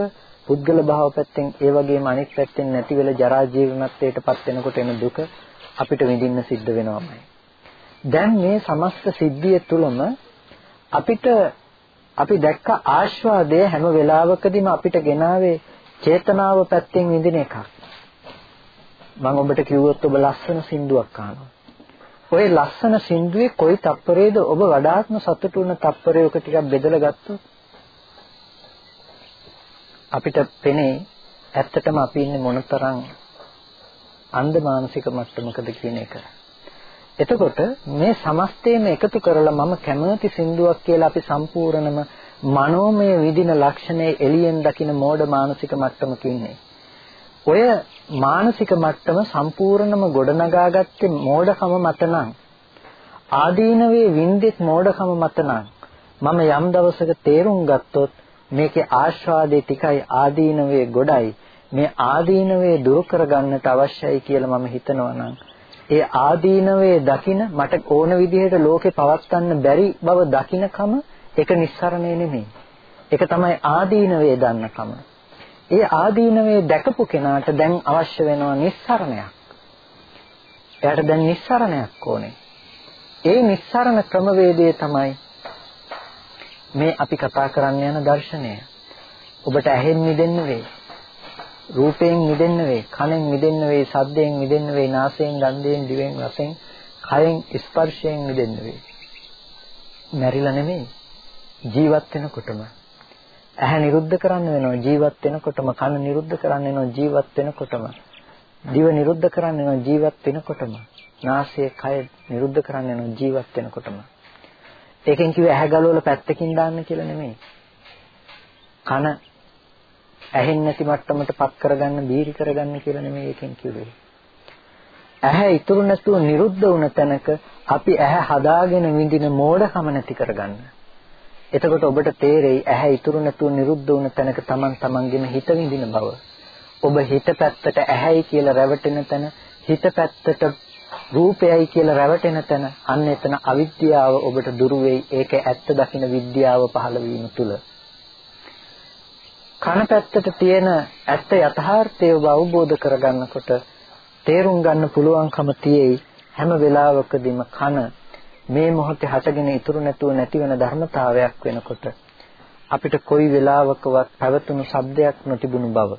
පුද්ගල භාව පැත්තෙන් ඒ වගේම අනිත් පැත්තෙන් නැති වෙලා ජරා ජීවනත්වයට පත් වෙනකොට එන දුක අපිට විඳින්න සිද්ධ වෙනවාමයි. දැන් මේ සමස්ත සිද්ධිය තුළම අපිට අපි දැක්ක ආස්වාදය හැම වෙලාවකදීම අපිට ගෙනාවේ චේතනාව පැත්තෙන් විඳින එකක්. මම ඔබට කිව්වොත් ඔබ ලස්සන සින්දුවක් අහනවා. ওই ලස්සන සින්දුවේ කොයි තප්පරේද ඔබ වඩාත්ම සතුටු වෙන තප්පරයක ටිකක් බෙදලා ගත්තොත් අපිට පෙනේ ඇත්තටම අපි ඉන්නේ මොනතරම් අන්ධ මානසික මට්ටමකද කියන එක. එතකොට මේ සමස්තයම එකතු කරලා මම කැමති සින්දුවක් කියලා අපි සම්පූර්ණම මනෝමය විදින ලක්ෂණයේ එළියෙන් දකින මෝඩ මානසික මට්ටමක ඉන්නේ. ඔය මානසික මට්ටම සම්පූර්ණම ගොඩනගාගත්තේ මෝඩකම මත නම් ආදීනවේ වින්දෙත් මෝඩකම මත නම් මම යම් දවසක තේරුම් ගත්තොත් මේකේ ආස්වාදේ tikai ආදීනවේ ගොඩයි මේ ආදීනවේ දුරු කරගන්නට අවශ්‍යයි කියලා මම හිතනවා නම් ඒ ආදීනවේ දකින මට ඕන විදිහට ලෝකේ පවත්වන්න බැරි බව දකිනකම ඒක නිස්සරණය නෙමෙයි. ඒක තමයි ආදීනවේ දන්නකම. ඒ ආදීනවේ දැකපු කෙනාට දැන් අවශ්‍ය වෙනවා නිස්සරණයක්. එයාට දැන් නිස්සරණයක් ඕනේ. ඒ නිස්සරණ ක්‍රමවේදය තමයි මේ අපි කතා කරන්න යන දර්ශනය. ඔබට ඇහෙන් මිදෙන්න වෙයි. රූපයෙන් මිදෙන්න වෙයි, කනෙන් මිදෙන්න වෙයි, ශබ්දයෙන් මිදෙන්න වෙයි, නාසයෙන්, ගන්ධයෙන්, දිවෙන්, රසෙන්, කයෙන් ස්පර්ශයෙන් මිදෙන්න වෙයි. මැරිලා නෙමෙයි. ජීවත් වෙනකොටම ඇහැ නිරුද්ධ කරන්න වෙනවා ජීවත් වෙනකොටම කන නිරුද්ධ කරන්න වෙනවා ජීවත් වෙනකොටම දිව නිරුද්ධ කරන්න වෙනවා ජීවත් වෙනකොටම නාසය කය නිරුද්ධ කරන්න වෙනවා ජීවත් වෙනකොටම ඒකෙන් කිව්වේ ඇහැ ගලවලා පැත්තකින් දාන්න කියලා නෙමෙයි. කන ඇහෙන්නේ නැති මට්ටමට පත් කරගන්න බීරි කරගන්න කියලා නෙමෙයි ඒකෙන් කිව්වේ. ඇහැ ඉතුරු නැතුව නිරුද්ධ වුණ තැනක අපි ඇහැ හදාගෙන විඳින මෝඩකම නැති කරගන්න. එතකොට ඔබට තේරෙයි ඇහැ ඉතුරු නැතුව නිරුද්ධ වුණ තැනක Taman tamanගෙම හිත විඳින බව. ඔබ හිත පැත්තට ඇහැයි කියලා රැවටෙන තැන හිත පැත්තට රූපයයි කියලා රැවටෙන තැන අන්න එතන අවිද්‍යාව ඔබට දුරු වෙයි. ඒක ඇත්ත දකින්න විද්‍යාව පහළ වීම තුල. කන පැත්තට තියෙන ඇත්ත යථාර්ථය ඔබ අවබෝධ කරගන්නකොට තේරුම් ගන්න පුළුවන්කම තියෙයි හැම වෙලාවකදීම කන මේ මොහොතේ හටගෙන ඉතුරු නැතුව නැති වෙන ධර්මතාවයක් වෙනකොට අපිට කොයි වෙලාවකවත් පැවතුණු ශබ්දයක් නොතිබුණු බව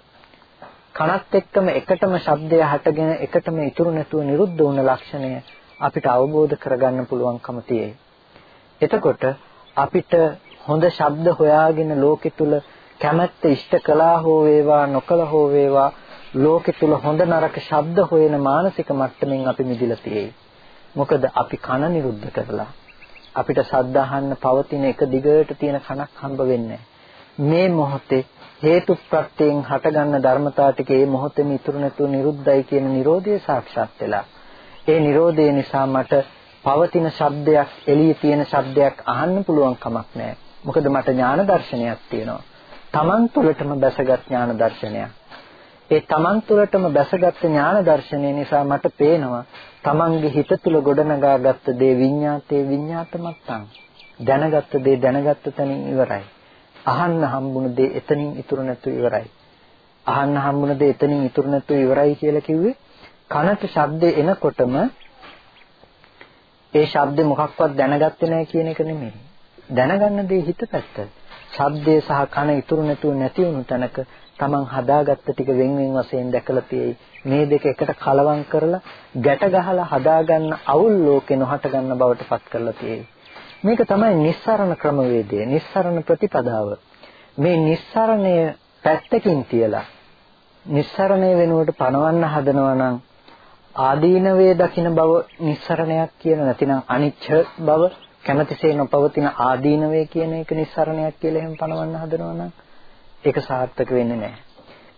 කනත් එක්කම එකටම ශබ්දය හටගෙන එකටම ඉතුරු නැතුව නිරුද්ධ වුණ ලක්ෂණය අපිට අවබෝධ කරගන්න පුළුවන්කම තියෙයි. එතකොට අපිට හොඳ ශබ්ද හොයාගෙන ලෝකෙ තුල කැමැත්ත ඉෂ්ට කළා හෝ වේවා නොකළ හෝ වේවා ලෝකෙ තුල හොඳ නරක ශබ්ද හොයන මානසික මට්ටමින් අපි මිදිලා තියෙයි. මොකද අපි කන නිරුද්ධ කරලා අපිට ශබ්ද අහන්න පවතින එක දිගට තියෙන කනක් හම්බ වෙන්නේ මේ මොහොතේ හේතු ප්‍රත්‍යයෙන් හටගන්න ධර්මතා ටික මේ මොහොතේම ඉතුරු නැතුව නිරුද්ධයි කියන Nirodhe සාක්ෂාත් වෙලා. ඒ Nirodhe නිසා මට පවතින ශබ්දයක් එළියේ තියෙන ශබ්දයක් අහන්න පුළුවන් කමක් නැහැ. මොකද මට ඥාන දර්ශනයක් තියෙනවා. Taman තුළටම බැසගත් ඥාන දර්ශනයක්. ඒ Taman තුළටම බැසගත් ඥාන දර්ශනය නිසා මට පේනවා Tamanගේ හිත තුළ ගොඩනගාගත්ත දේ විඤ්ඤාතේ විඤ්ඤාතමත්තං. දැනගත්ත දේ දැනගත්ත තැනින් ඉවරයි. අහන්න හම්බුන දේ එතනින් ඉතුරු නැතු ඉවරයි අහන්න හම්බුන දේ එතනින් ඉතුරු නැතු ඉවරයි කියලා කිව්වේ කනට ශබ්දේ එනකොටම ඒ ශබ්දේ මොකක්වත් දැනගත්තේ නැහැ කියන එක නෙමෙයි දැනගන්න දේ හිත පැත්ත ශබ්දේ සහ කන ඉතුරු නැතුව නැති වුණු තැනක Taman හදාගත්ත ටික වෙන වෙන වශයෙන් දැකලා තියෙයි. මේ දෙක එකට කලවම් කරලා ගැට ගහලා හදාගන්න අවුල් ලෝකේ නොහට ගන්න බවට පත් කරලා තියෙයි. මේක තමයි නිස්සරණ ක්‍රමවේදය, නිස්සරණ ප්‍රතිපදාව. මේ නිස්සරණය පැත්තකින් තියලා නිස්සරණය වෙනුවට පණවන්න හදනවා නම් ආදීනවේ දකින්න බව නිස්සරණයක් කියන නැතිනම් අනිච්ච බව කැමැතිසේ නොපවතින ආදීනවේ කියන එක නිස්සරණයක් කියලා එහෙම පණවන්න හදනවා නම් ඒක සාර්ථක වෙන්නේ නැහැ.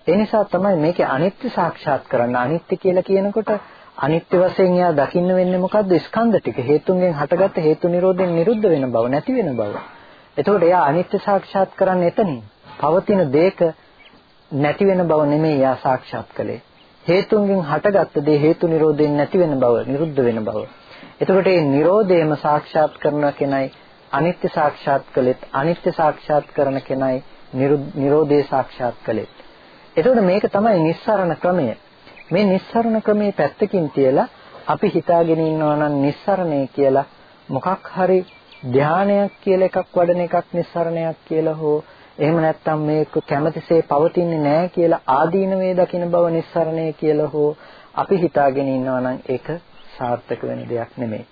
ඒ නිසා තමයි මේකේ අනිත්‍ය සාක්ෂාත් කරන්න. අනිත්‍ය කියලා කියනකොට අනිත්‍ය වශයෙන් යා දකින්න වෙන්නේ මොකද්ද? ස්කන්ධ ටික හේතුන්ගෙන් හටගත්ත හේතු නිරෝධයෙන් නිරුද්ධ වෙන බව, නැති වෙන බව. එතකොට එයා අනිත්‍ය සාක්ෂාත් කරන්නේ එතනින්. පවතින දෙයක නැති වෙන බව නෙමෙයි යා සාක්ෂාත් කළේ. හේතුන්ගෙන් හටගත්ත දේ හේතු නිරෝධයෙන් නැති වෙන බව, නිරුද්ධ වෙන බව. එතකොට මේ නිරෝධයම සාක්ෂාත් කරන කෙනයි අනිත්‍ය සාක්ෂාත් කළෙත් අනිත්‍ය සාක්ෂාත් කරන කෙනයි නිරෝධය සාක්ෂාත් කළේ. එතකොට මේක තමයි නිස්සරණ ක්‍රමය. මේ නිස්සරණ ක්‍රමයේ පැත්තකින් තියලා අපි හිතාගෙන ඉන්නවා නම් නිස්සරණය කියලා මොකක් හරි ධානයක් කියලා එකක් වඩන එකක් නිස්සරණයක් කියලා හෝ එහෙම නැත්නම් මේක කැමැතිසේ පවතින්නේ නැහැ කියලා ආදීනවේ දකින බව නිස්සරණය කියලා හෝ අපි හිතාගෙන ඉන්නවා නම් ඒක සාර්ථක වෙන දෙයක් නෙමෙයි.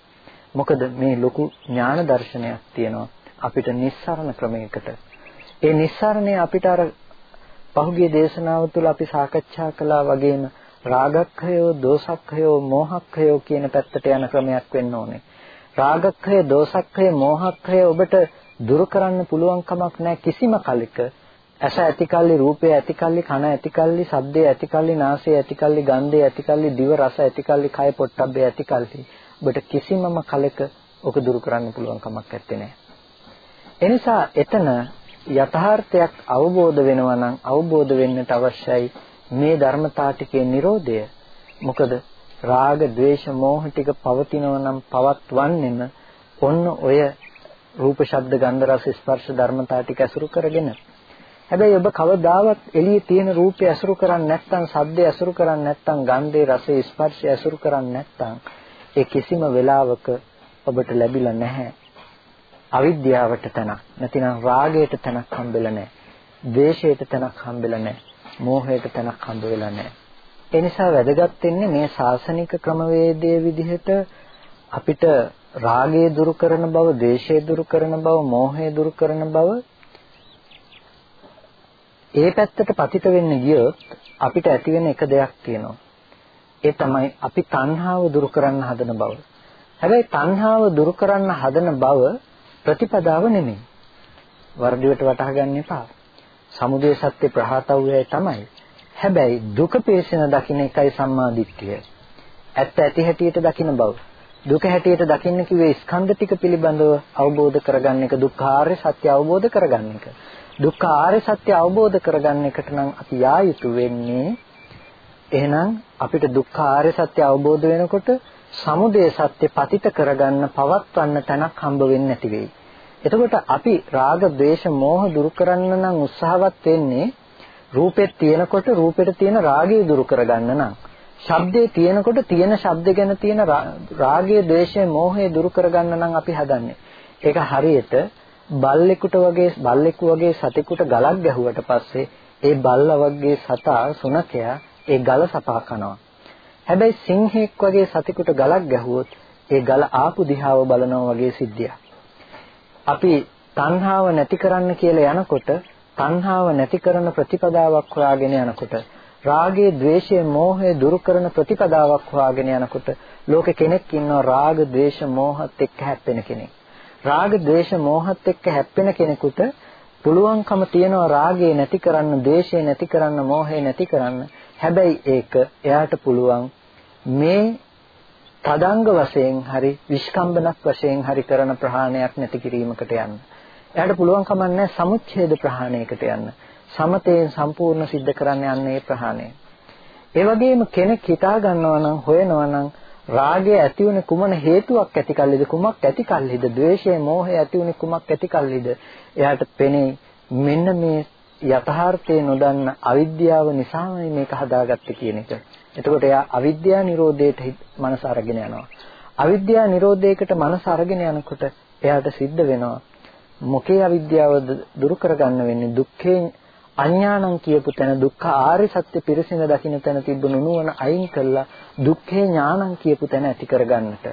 මොකද මේ ලොකු ඥාන දර්ශනයක් තියෙනවා අපිට නිස්සරණ ක්‍රමයකට. ඒ නිස්සරණය අපිට අර පහුගිය දේශනාව තුළ අපි සාකච්ඡා කළා වගේම රාගක්ඛයෝ, දෝසක්ඛයෝ, මෝහක්ඛයෝ කියන පැත්තට යන ක්‍රමයක් වෙන්න ඕනේ. රාගක්ඛය, දෝසක්ඛය, මෝහක්ඛය ඔබට දුරු කරන්න පුළුවන් කමක් නැහැ කිසිම කලෙක. ඇස ඇතිකල්ලි රූපය ඇතිකල්ලි කන ඇතිකල්ලි ශබ්දය ඇතිකල්ලි නාසය ඇතිකල්ලි ගන්ධය ඇතිකල්ලි දිව රස ඇතිකල්ලි කය පොට්ටබ්බය ඇතිකල්ලි ඔබට කිසිමම කලෙක ඔක දුරු කරන්න පුළුවන් කමක් නැත්තේ නෑ. එනිසා එතන යථාර්ථයක් අවබෝධ වෙනවා නම් අවබෝධ වෙන්නට අවශ්‍යයි මේ ධර්මතා ටිකේ Nirodhaය. මොකද රාග, ద్వේෂ, මෝහ ටික පවතිනවා නම් පවත්වන්නෙම ඔන්න ඔය රූප, ශබ්ද, ගන්ධ, රස, ස්පර්ශ ධර්මතා ටික ඇසුරු කරගෙන. හැබැයි ඔබ කවදාවත් එළියේ තියෙන රූපය ඇසුරු කරන්නේ නැත්නම්, ශබ්දය ඇසුරු කරන්නේ නැත්නම්, ගන්ධේ, රසේ, ස්පර්ශය ඇසුරු කරන්නේ නැත්නම්, ඒ කිසිම වෙලාවක ඔබට ලැබිලා නැහැ. අවිද්‍යාවට තැනක්, නැතිනම් රාගයට තැනක් හම්බෙලා නැහැ. ද්වේෂයට තැනක් හම්බෙලා නැහැ. මෝහයට තැනක් හම්බ වෙලා නැහැ. ඒ නිසා වැදගත් වෙන්නේ මේ සාසනික ක්‍රමවේදයේ විදිහට අපිට රාගය දුරු කරන බව, ද්වේෂය දුරු කරන බව, මෝහය දුරු කරන බව ඒ පැත්තට පතිත වෙන්න ගියොත් අපිට ඇති වෙන එක දෙයක් තියෙනවා. ඒ තමයි අපි තණ්හාව දුරු කරන්න හදන බව. හැබැයි තණ්හාව දුරු කරන්න හදන බව ප්‍රතිපදාව නෙමෙයි. වර්ධියට වටහා ගන්න එපා. සමුදය සත්‍ය ප්‍රහාතව්‍යය තමයි. හැබැයි දුක පේශන දකින්න එකයි සම්මා දිට්ඨිය. ඇත්ත ඇති හැටියට දකින්න බව. දුක හැටියට දකින්න කිව්වේ ස්කන්ධ ටික පිළිබඳව අවබෝධ කරගන්න එක දුක්ඛාර්ය සත්‍ය අවබෝධ කරගන්න එක. දුක්ඛාර්ය සත්‍ය අවබෝධ කරගන්න එකට නම් අපි යා යුතු වෙන්නේ එහෙනම් අපිට දුක්ඛාර්ය සත්‍ය අවබෝධ වෙනකොට සමුදය සත්‍ය පතිත කරගන්න පවත්වන්න තැනක් හම්බ වෙන්නේ නැති වෙයි. එතකොට අපි රාග, ద్వේෂ, මෝහ දුරු කරන්න නම් උත්සාහවත් වෙන්නේ රූපෙත් තියෙනකොට රූපෙට තියෙන රාගය දුරු කරගන්න නම් ශබ්දේ තියෙනකොට තියෙන ශබ්ද ගැන තියෙන රාගය, ද්වේෂය, මෝහය දුරු කරගන්න නම් අපි හදන්නේ. ඒක හරියට බල්ලෙකුට වගේ බල්ලෙකු වගේ සතෙකුට ගලක් ගැහුවට පස්සේ ඒ බල්ලා වගේ සතා සුනකයා ඒ ගල සපා කනවා. හැබැයි සිංහෙක් වගේ සතෙකුට ගලක් ගැහුවොත් ඒ ගල ආපු දිහාව බලනවා වගේ සිද්ධියක්. අපි තණ්හාව නැති කරන්න කියලා යනකොට තණ්හාව නැති කරන ප්‍රතිපදාවක් හොයාගෙන යනකොට රාගයේ ద్వේෂයේ මෝහයේ දුරු කරන ප්‍රතිපදාවක් හොයාගෙන යනකොට ලෝකෙ කෙනෙක් ඉන්නවා රාග ద్వේෂ මෝහත් එක්ක හැප්පෙන කෙනෙක්. රාග ద్వේෂ මෝහත් එක්ක හැප්පෙන කෙනෙකුට පුළුවන්කම තියනවා රාගය නැති කරන්න ద్వේෂය නැති කරන්න මෝහය නැති කරන්න. හැබැයි ඒක එයාට පුළුවන් මේ තදංග වශයෙන් හරි විස්කම්බනක් වශයෙන් හරි කරන ප්‍රහාණයක් නැති කිරීමකට යන්න. එයාට පුළුවන් කමක් නැහැ සමුච්ඡේද ප්‍රහාණයකට යන්න. සමතයෙන් සම්පූර්ණ සිද්ධ කරන්න යන්නේ ප්‍රහාණය. ඒ වගේම කෙනෙක් හිතා ගන්නවා නම් හොයනවා නම් රාගය ඇති වුනේ කුමන හේතුවක් ඇති කල්ලිද කුමක් ඇති කල්ලිද ද්වේෂය මෝහය ඇති වුනේ කුමක් ඇති කල්ලිද එයාට පෙනේ මෙන්න මේ යථාර්ථය නොදන්න අවිද්‍යාව නිසාමයි මේක හදාගත්තේ කියන එක. එතකොට එයා අවිද්‍යා නිරෝධයට මනස අරගෙන යනවා. අවිද්‍යා නිරෝධයකට මනස අරගෙන යනකොට එයාට සිද්ධ වෙනවා මොකේ අවිද්‍යාව දුරු කරගන්න වෙන්නේ? දුක්ඛේ අඥානං කියපු තැන දුක්ඛ ආර්ය සත්‍ය පිරිසිඳ දකින්න තැන තිබුණු නුවණ අයින් කළා දුක්ඛේ ඥානං කියපු තැන ඇති කරගන්නට.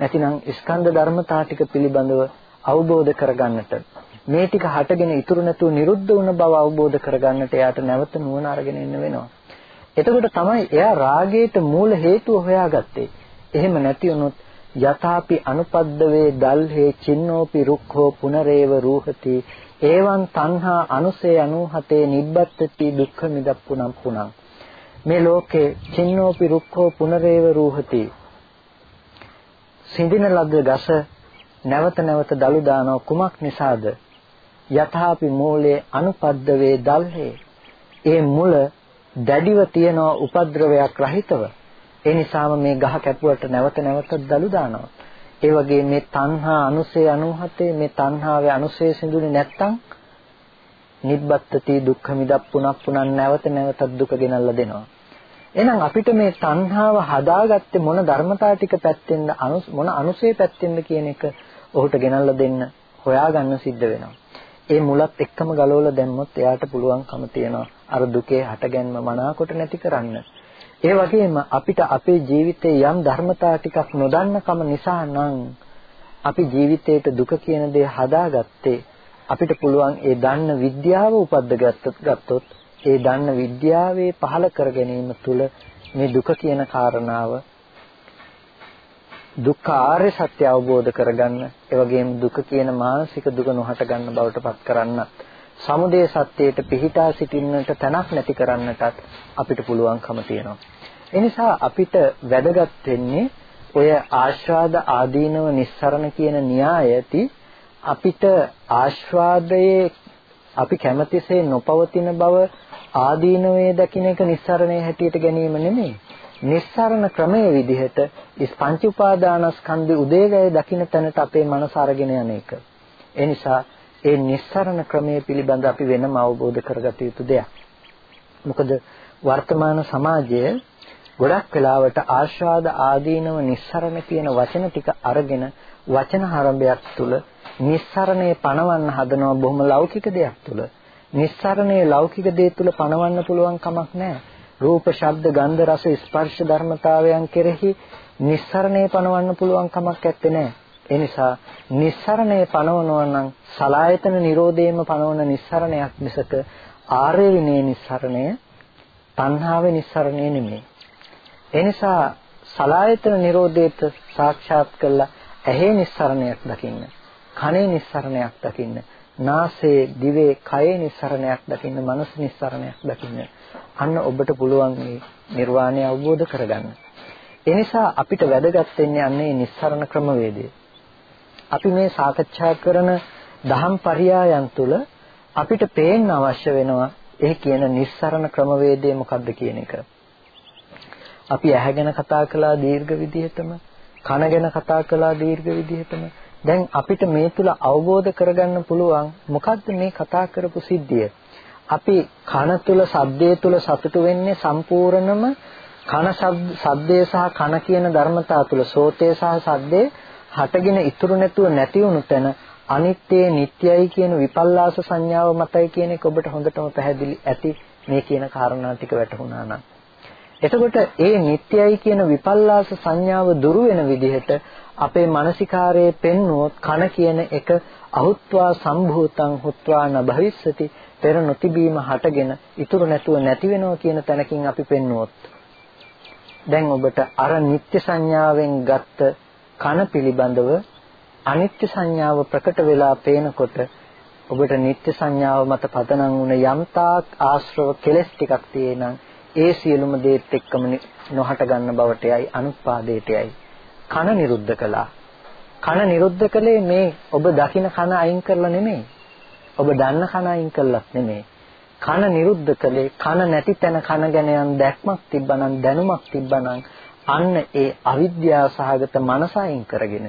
නැතිනම් ස්කන්ධ ධර්මතා ටික පිළිබඳව අවබෝධ කරගන්නට. මේ ටික හටගෙන ඉතුරු නැතුව නිරුද්ධ වුණ බව අවබෝධ කරගන්නට එයාට නැවත නුවණ අරගෙන ඉන්න වෙනවා. එතකොට තමයි එයා රාගයට මූල හේතුව හොයාගත්තේ. එහෙම නැති වුණොත් යථාපි අනුපද්දවේ දල්හේ චින්නෝපි රුක්ඛෝ පුනරේව රූහති. ඒවං තණ්හා අනුසේ 97 නිබ්බත්ති දුක්ඛ මිදප්පුනම් පුනම් මේ ලෝකේ චින්නෝපි රුක්ඛෝ පුනරේව රූහති. සිඳින ලද ගස නැවත නැවත දලු දානව කුමක් නිසාද? යථාපි මූලේ අනුපද්දවේ දල්හේ. ඒ මුල දැඩිව තියන උපද්‍රවයක් රහිතව ඒ නිසාම මේ ගහ කැපුවට නැවත නැවත දලු දානවා ඒ වගේ මේ තණ්හා අනුසය 97 මේ තණ්හාවේ අනුසය සිඳුනේ නැත්තම් නිබ්බත්තති දුක්ඛ මිදප්පුනක් පුනන් නැවත නැවතත් දුක ගෙනල්ලා දෙනවා. එහෙනම් අපිට මේ තණ්හාව හදාගත්තේ මොන ධර්මතා ටික පැත්තෙන්ද මොන අනුසය පැත්තෙන්ද කියන එක ඔහුට ගෙනල්ලා දෙන්න හොයාගන්න සිද්ධ වෙනවා. ඒ මුලත් එක්කම ගලවලා දැම්මොත් එයාට පුළුවන්කම තියනවා අර දුකේ හටගැන්ම මනාකොට නැති කරන්න. ඒ වගේම අපිට අපේ ජීවිතයේ යම් ධර්මතා ටිකක් නොදන්නකම නිසා නම් අපි ජීවිතේට දුක කියන දේ හදාගත්තේ අපිට පුළුවන් ඒ දන්න විද්‍යාව උපද්දගත්තොත් ඒ දන්න විද්‍යාවේ පහල කර ගැනීම තුළ මේ දුක කියන කාරණාව දුක්ඛ ආර්ය සත්‍ය අවබෝධ කරගන්න ඒ වගේම දුක කියන මානසික දුක නොහට ගන්න බවට පත් කරන්නත් සමුදය සත්‍යයට පිහිටා සිටින්නට තැනක් නැති කරන්නටත් අපිට පුළුවන්කම තියෙනවා. ඒ නිසා අපිට වැදගත් වෙන්නේ ඔය ආශ්‍රාද ආදීනව නිස්සරණ කියන න්‍යායති අපිට ආශ්වාදයේ අපි කැමතිසේ නොපවතින බව ආදීනවේ දකින්න එක නිස්සරණයේ හැටියට ගැනීම නෙමෙයි. නිස්සරණ ක්‍රමයේ විදිහට පංච උපාදානස්කන්ධේ උදේගය දකින්න තැනට අපේ මනස අරගෙන යන එක. ඒ නිසා ඒ නිස්සරණ ක්‍රමයේ පිළිබඳ අපි වෙනම අවබෝධ කරගත යුතු දෙයක්. මොකද වර්තමාන සමාජයේ ගොඩක් වෙලාවට ආශාද ආදීනව නිස්සරණ කියන වචන ටික අරගෙන වචන හරඹයක් තුල නිස්සරණේ පණවන්න හදනවා බොහොම ලෞකික දෙයක් තුල. නිස්සරණේ ලෞකික දේ තුල පණවන්න පුළුවන් කමක් නැහැ. රූප, ශබ්ද, ගන්ධ, රස, ස්පර්ශ ධර්මතාවයන් කෙරෙහි නිස්සරණේ පණවන්න පුළුවන් කමක් නැත්තේ නෑ. ඒ නිසා නිස්සරණේ පණවනවා නම් සලායතන නිරෝධේම පණවන නිස්සරණයක් මිසක ආර්ය විනේ නිස්සරණය තණ්හාවේ නිස්සරණය නෙමෙයි. ඒ නිසා සලායතන නිරෝධේත සාක්ෂාත් කළා ඇහි නිස්සරණයක් දකින්න. කනේ නිස්සරණයක් දකින්න. නාසයේ දිවේ කයේ නිස්සරණයක් දකින්න. මනස නිස්සරණයක් දකින්න. අන්න ඔබට පුළුවන් මේ නිර්වාණය අවබෝධ කරගන්න. ඒ නිසා අපිට වැදගත් වෙන්නේ අන්නේ නිස්සරණ ක්‍රමවේදය. අපි මේ සාකච්ඡා කරන දහම් පරයයන් තුල අපිට පේන්න අවශ්‍ය වෙනවා ඒ කියන නිස්සරණ ක්‍රමවේදය මොකක්ද කියන එක. අපි ඇහැ ගැන කතා කළා දීර්ඝ විදිහටම, කන ගැන කතා කළා දීර්ඝ විදිහටම. දැන් අපිට මේ තුල අවබෝධ කරගන්න පුළුවන් මොකද්ද මේ කතා කරපු සිද්ධිය. අපි කන තුල ශබ්දයේ තුල සතුටු වෙන්නේ සම්පූර්ණම කන ශබ්දයේ සහ කන කියන ධර්මතා තුල සෝතේ සහ ශබ්දේ හටගෙන ඉතුරු නැතුව නැති වුණු තැන අනිත්‍යයි නිට්ටයයි කියන විපල්ලාස සංඥාව මතයි කියන එක ඔබට හොඳටම පැහැදිලි ඇති මේ කියන කාරණා ටික වැටහුණා නම් එතකොට ඒ නිට්ටයයි කියන විපල්ලාස සංඥාව දුරු වෙන විදිහට අපේ මානසිකාරයේ පෙන්වුවොත් කන කියන එක අහුත්වා සම්භූතං හුත්වා නභවිස්සති පෙර නොතිබීම හටගෙන ඉතුරු නැතුව නැති වෙනවා කියන තැනකින් අපි පෙන්වුවොත් දැන් ඔබට අර නිත්‍ය සංඥාවෙන් ගත්ත කන පිළිබඳව අනිත්‍ය සංඥාව ප්‍රකට වෙලා පේනකොට ඔබට නිත්‍ය සංඥාව මත පදනම් වුණ යම්තාක් ආශ්‍රව කෙලස් ටිකක් තියෙනම් ඒ සියලුම දේත් එක්කම නොහට ගන්න බවට යයි අනුත්පාදයට යයි. කන නිරුද්ධ කළා. කන නිරුද්ධ කළේ මේ ඔබ දකින කන අයින් කරලා නෙමෙයි. ඔබ දන්න කන අයින් කළත් නෙමෙයි. කන නිරුද්ධ කළේ කන නැති තැන කන ගැන යම් දැක්මක් තිබ්බනම් දැනුමක් තිබ්බනම් අන්න ඒ අවිද්‍යාව සහගත මනස අයින් කරගෙන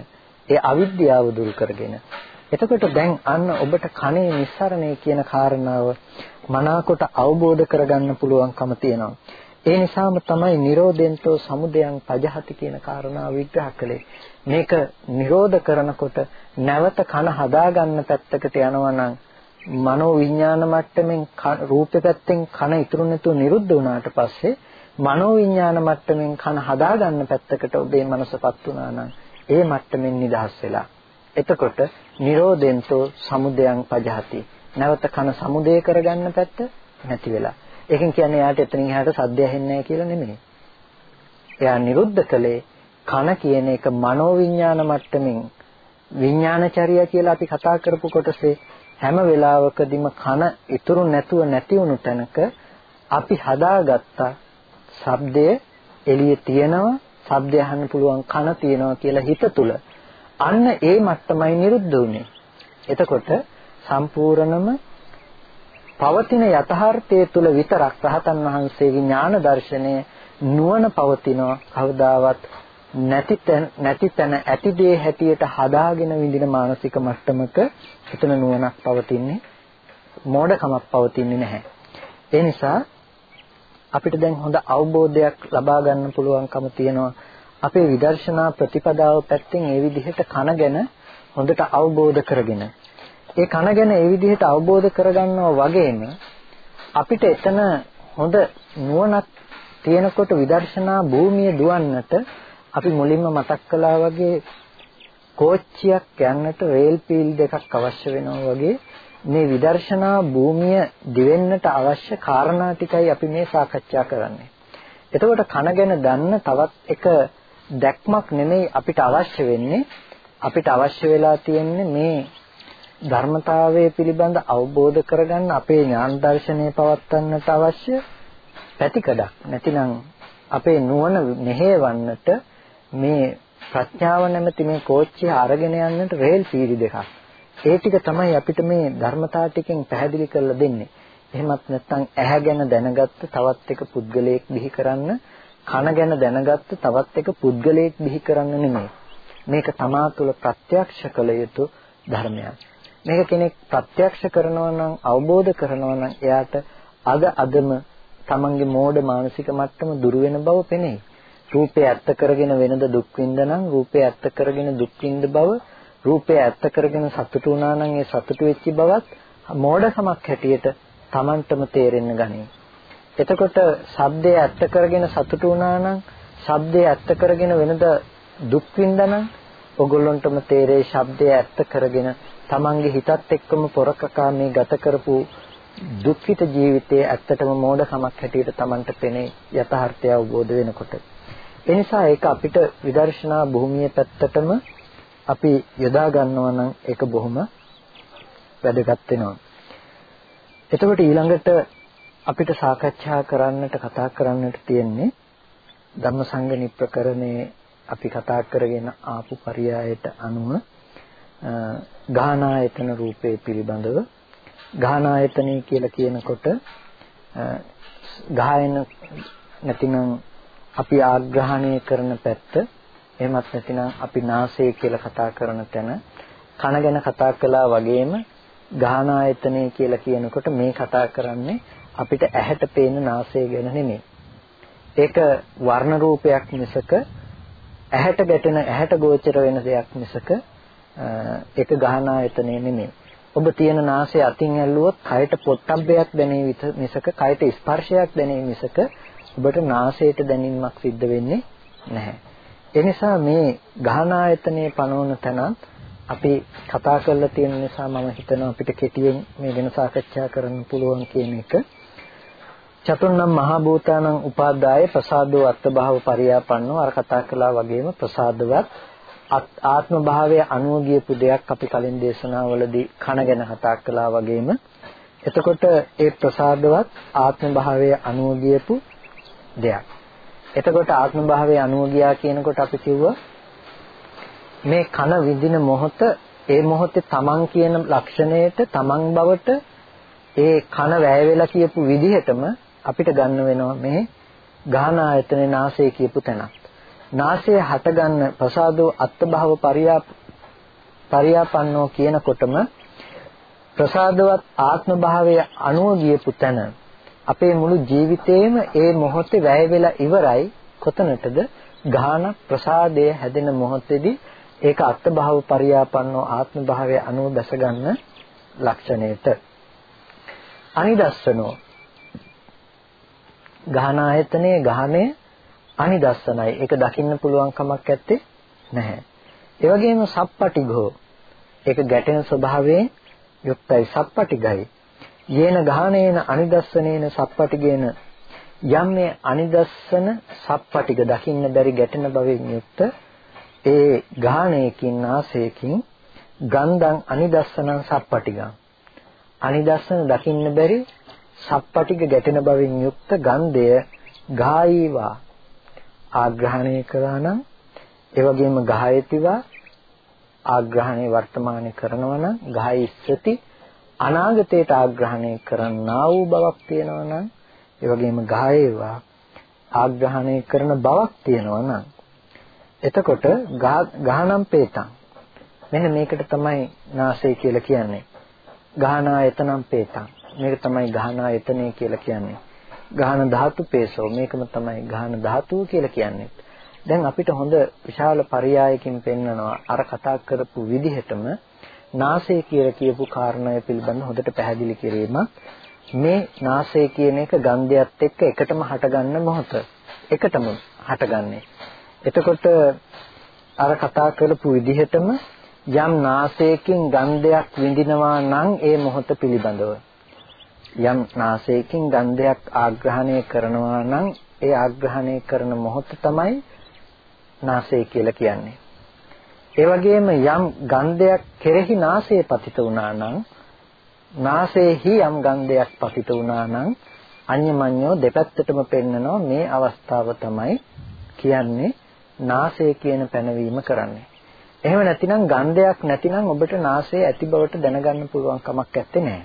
ඒ අවිද්‍යාව දුරු කරගෙන. එතකොට දැන් අන්න ඔබට කනේ නිස්සරණය කියන කාරණාව මනාකොට අවබෝධ කරගන්න පුළුවන්කම තියෙනවා. ඒ නිසාම තමයි Nirodhento Samudayang Pajahati කියන කාරණාව විග්‍රහ කළේ. මේක නිරෝධ කරනකොට නැවත කන හදාගන්න පැත්තකට යනවා නම් මනෝ විඥාන මට්ටමින් රූපේ පැත්තෙන් කන ඉතුරු නැතුව නිරුද්ධ වුණාට පස්සේ මනෝ විඥාන මට්ටමින් කන හදාගන්න පැත්තකට ඔබේ මනසපත් වුණා නම් ඒ මට්ටමින් නිදහස් වෙලා. එතකොට නිරෝධෙන්තෝ සමුදයං පජහති. නැවත කන සමුදය කරගන්න පැත්ත නැති වෙලා. ඒකෙන් කියන්නේ යාට එතනින් එහාට සද්ද ඇහෙන්නේ නැහැ කියලා නෙමෙයි එයා නිරුද්ධ කළේ කන කියන එක මනෝ විඥාන මට්ටමින් විඥානචර්ය කියලා අපි කතා කරපු කොටසේ හැම වෙලාවකදීම කන ඉතුරු නැතුව නැති වුණු තැනක අපි හදාගත්තා ශබ්දය එළියේ තියෙනවා ශබ්දය අහන්න පුළුවන් කන තියෙනවා කියලා හිත තුල අන්න ඒ මට්ටමයි නිරුද්ධ වුනේ. එතකොට සම්පූර්ණම පවතින යථාර්ථයේ තුල විතරක් රහතන් වහන්සේගේ ඥාන දර්ශනය නුවණ පවතිනවා කවදාවත් නැති තැන නැති තැන ඇති දේ හැටියට හදාගෙන විඳින මානසික මට්ටමක එතන නුවණක් පවතින්නේ මෝඩකමක් පවතින්නේ නැහැ. ඒ නිසා අපිට දැන් හොඳ අවබෝධයක් ලබා ගන්න පුළුවන්කම තියෙනවා අපේ විදර්ශනා ප්‍රතිපදාව පැත්තෙන් ඒ විදිහට කන ගැන හොඳට අවබෝධ කරගෙන ඒ කන ගැන ඒ විදිහට අවබෝධ කරගන්නවා වගේම අපිට එතන හොඳ නුවණක් තියෙනකොට විදර්ශනා භූමිය දුවන්නට අපි මුලින්ම මතක් කළා වගේ කෝච්චියක් යන්නට රේල් පීල් දෙකක් අවශ්‍ය වෙනවා වගේ මේ විදර්ශනා භූමිය දිවෙන්නට අවශ්‍ය කාරණා ටිකයි අපි මේ සාකච්ඡා කරන්නේ. එතකොට කන ගැන දන්න තවත් එක දැක්මක් නෙමෙයි අපිට අවශ්‍ය වෙන්නේ අපිට අවශ්‍ය වෙලා තියෙන්නේ මේ ධර්මතාවය පිළිබඳ අවබෝධ කරගන්න අපේ ඥාන දර්ශනය පවත්වන්නට අවශ්‍ය පැතිකඩක්. නැතිනම් අපේ නුවණ මෙහෙවන්නට මේ ප්‍රඥාව නැමැති මේ කෝච්චිය අරගෙන යන්නට රේල් පීරි දෙකක්. ඒ ටික තමයි අපිට මේ ධර්මතා ටිකෙන් පැහැදිලි කරලා දෙන්නේ. එහෙමත් නැත්නම් ඇහැ ගැන දැනගත්ත තවත් එක පුද්ගලයෙක් බිහි කරන්න, කන ගැන දැනගත්ත තවත් එක පුද්ගලයෙක් බිහි කරන්න නෙමෙයි. මේක තමා තුළ ප්‍රත්‍යක්ෂ කළ යුතු ධර්මයක්. මේක කෙනෙක් ප්‍රත්‍යක්ෂ කරනවා නම් අවබෝධ කරනවා නම් එයාට අද අදම තමන්ගේ මෝඩ මානසික මට්ටම දුර වෙන බව පෙනේ. රූපේ ඇත්ත කරගෙන වෙනද දුක් විඳනනම් රූපේ ඇත්ත කරගෙන දුක් විඳ බව රූපේ ඇත්ත කරගෙන සතුටු වුණා නම් ඒ සතුටු වෙච්ච බවත් මෝඩකමක් හැටියට Tamanටම තේරෙන්න ගනී. එතකොට ශබ්දය ඇත්ත කරගෙන සතුටු වුණා නම් ශබ්දය ඇත්ත කරගෙන වෙනද දුක් විඳනනම් ඔගොල්ලන්ටම තේරේ ශබ්දය ඇත්ත කරගෙන Tamanගේ හිතත් එක්කම පොරකකා මේ ගත කරපු දුක්ඛිත ජීවිතයේ ඇත්තටම මෝඩකමක් හැටියට Tamanට පෙනේ යථාර්ථය අවබෝධ වෙනකොට. ඒ නිසා ඒක අපිට විදර්ශනා භූමිය පැත්තටම අපි යොදා ගන්නවා නම් ඒක බොහොම වැදගත් වෙනවා. එතකොට ඊළඟට අපිට සාකච්ඡා කරන්නට කතා කරන්නට තියෙන්නේ ධම්මසංගණි ප්‍රකරණේ අපි කතා කරගෙන ආපු පරයයට අනුව ගානායතන රූපේ පිළිබඳව ගානායතනෙ කියලා කියනකොට ගායන නැතිනම් අපි ආග්‍රහණය කරන පැත්ත එහෙමත් නැතිනම් අපි නාසය කියලා කතා කරන තැන කන ගැන කතා කළා වගේම ගාහන ආයතනය කියලා කියනකොට මේ කතා කරන්නේ අපිට ඇහැට පේන නාසය ගැන නෙමෙයි. ඒක වර්ණ රූපයක් මිසක ඇහැට ගැටෙන ඇහැට ගෝචර වෙන දෙයක් මිසක ඒක ගාහන ආයතනය නෙමෙයි. ඔබ තියෙන නාසය අතින් ඇල්ලුවොත් කයට පොට්ටබ්බයක් දැනේ මිසක කයට ස්පර්ශයක් දැනේ මිසක ඔබට නාසයට දැනීමක් සිද්ධ වෙන්නේ නැහැ. ඒ නිසා මේ ගහන ආයතනයේ පනවන තැනත් අපි කතා කරලා තියෙන නිසා මම හිතනවා අපිට කෙටියෙන් මේ ගැන සාකච්ඡා කරන්න පුළුවන් කියන එක. චතුර්ණම් මහා භූතානං උපාදාය ප්‍රසාදෝ අත්භාව පරියාපන්නෝ අර කතා කළා වගේම ප්‍රසාදවත් ආත්ම භාවයේ අනුව ගියපු දෙයක් අපි කලින් දේශනාවලදී කන ගැන කතා කළා වගේම එතකොට ඒ ප්‍රසාදවත් ආත්ම භාවයේ අනුව ගියපු දෙයක්. එතකොට ආත්ම භාවයේ අනුව ගියා කියනකොට අපි කිව්වා මේ කන විඳින මොහොත ඒ මොහොතේ තමන් කියන ලක්ෂණයට තමන් බවට ඒ කන වැය වෙලා කියපු විදිහටම අපිට ගන්න වෙනවා මේ ගාහන ආයතනේ නාසය කියපු තැනක්. නාසය හටගන්න ප්‍රසාදෝ අත්භව පරියා පරියාපන්නෝ කියනකොටම ප්‍රසාදවත් ආත්ම භාවයේ අනුව ගියපු තැන අපේ මුළු ජීවිතේම ඒ මොහොතේ වැය වෙලා ඉවරයි කොතනටද? ගාන ප්‍රසාදය හැදෙන මොහොතේදී ඒක අත්භව පරියාපන්නෝ ආත්ම භාවයේ අනුව දැස ගන්න ලක්ෂණයට. අනිදස්සනෝ. ගාන ආයතනයේ ගානේ අනිදස්සනයි. ඒක දකින්න පුළුවන් කමක් නැත්තේ නැහැ. ඒ වගේම සප්පටිඝෝ. ඒක ගැටෙන ස්වභාවයෙන් යුක්තයි. සප්පටිගයි යේන ගාහනේන අනිදස්සනේන සප්පටිගේන. යම් මේ අනිදස්සන සප්පටික දකින්න බැරි ගැටෙන බවෙන් යුක්ත ඒ ගාහනයකින් ආසයකින් ගන්ධං අනිදස්සනං සප්පටිගං. අනිදස්සන දකින්න බැරි සප්පටික ගැටෙන බවෙන් යුක්ත ගන්ධය ගායීවා. ආග්‍රහණය කළා නම් ඒ වගේම ගායතිවා ආග්‍රහණේ වර්තමානයේ කරනවා නම් ගායිස්සති අනාගතයට ආග්‍රහණය කරන්නා වූ බවක් තියෙනවා නම් ඒ වගේම ගායේවා ආග්‍රහණය කරන බවක් තියෙනවා නම්. එතකොට ගහනම් පේතං. මෙන්න මේකට තමයි නාසය කියලා කියන්නේ. ගහනායතනම් පේතං. මේක තමයි ගහනායතනය කියලා කියන්නේ. ගහන ධාතු පේසෝ මේකම තමයි ගහන ධාතුව කියලා කියන්නේ දැන් අපිට හොඳ විශාල පරයයකින් පෙන්නනවා අර කතා කරපු විදිහටම නාසය කියලා කියපු කාරණය පිළිබඳව හොඳට පැහැදිලි කිරීමක් මේ නාසය කියන එක ගන්ධයත් එක්ක එකටම හටගන්න මොහොත. එකටම හටගන්නේ. එතකොට අර කතා කරපු විදිහටම යම් නාසයකින් ගන්ධයක් විඳිනවා නම් ඒ මොහොත පිළිබඳව යම් නාසයකින් ගන්ධයක් ආග්‍රහණය කරනවා නම් ඒ ආග්‍රහණය කරන මොහොත තමයි නාසය කියලා කියන්නේ. ඒ වගේම යම් ගන්ධයක් කෙරෙහි නාසය පතිත වුණා නම් නාසයේහි යම් ගන්ධයක් පතිත වුණා නම් අඤ්ඤමඤ්ඤෝ දෙපැත්තටම පෙන්නනවා මේ අවස්ථාව තමයි කියන්නේ නාසය කියන පැනවීම කරන්නේ. එහෙම නැතිනම් ගන්ධයක් නැතිනම් ඔබට නාසය ඇති බවට දැනගන්න පුළුවන් කමක් නැත්තේ නෑ.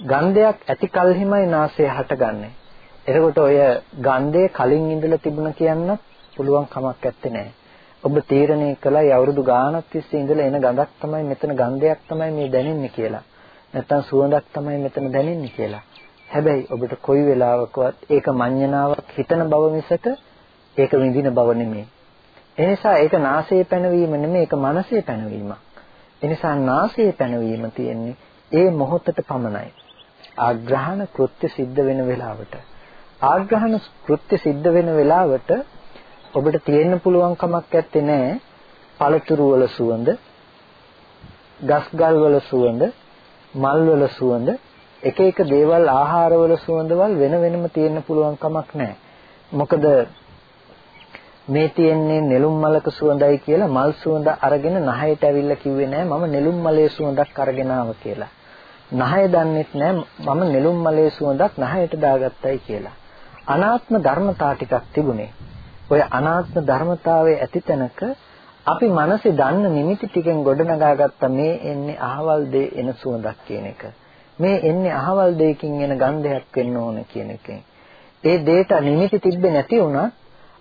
ගන්ධයක් ඇති කල්හිමයි නාසය හටගන්නේ. එතකොට ඔය ගන්ධය කලින් ඉඳලා තිබුණ කියන්න පුළුවන් කමක් නැත්තේ නෑ. ඔබ තීරණය කළා අවුරුදු ගාණක් තිස්සේ ඉඳලා එන ගඳක් තමයි මෙතන ගන්ධයක් තමයි මේ දැනෙන්නේ කියලා. නැත්තම් සුවඳක් තමයි මෙතන දැනෙන්නේ කියලා. හැබැයි ඔබට කොයි වෙලාවකවත් ඒක මඤ්ඤණාවක් හිතන බව මිසක ඒක විඳින බව නෙමෙයි. එනිසා ඒක නාසයේ පැනවීම නෙමෙයි ඒක මනසේ පැනවීමක්. එනිසා නාසයේ පැනවීම තියෙන්නේ ඒ මොහොතට පමණයි. ආග්‍රහණ කෘත්‍ය සිද්ධ වෙන වෙලාවට. ආග්‍රහණ කෘත්‍ය සිද්ධ වෙන වෙලාවට ඔබට තියෙන්න පුළුවන් කමක් නැත්තේ නෑ පළතුරු වල සුවඳ, ගස්ගල් වල සුවඳ, මල් වල සුවඳ, එක එක දේවල් ආහාර වල සුවඳවල් වෙන වෙනම තියෙන්න පුළුවන් කමක් නෑ. මොකද මේ තියෙන්නේ නෙළුම් මලක සුවඳයි කියලා මල් සුවඳ අරගෙන නහයට ඇවිල්ලා කිව්වේ නෑ මම නෙළුම් මලේ සුවඳක් අරගෙන කියලා. නහය දන්නෙත් නෑ මම නෙළුම් මලේ සුවඳක් නහයට දාගත්තයි කියලා. අනාත්ම ධර්මතා ටිකක් තිබුණේ. ඔය අනාත්ම ධර්මතාවයේ ඇති තැනක අපි මනසේ දන්න නිමිති ටිකෙන් ගොඩනගාගත්ත මේ එන්නේ අහවල් දේ එන සුවඳක් කියන එක. මේ එන්නේ අහවල් දෙයකින් එන ගන්ධයක් වෙන්න ඕන කියන එකෙන්. ඒ දෙයට නිමිති තිබ්බේ නැති වුණා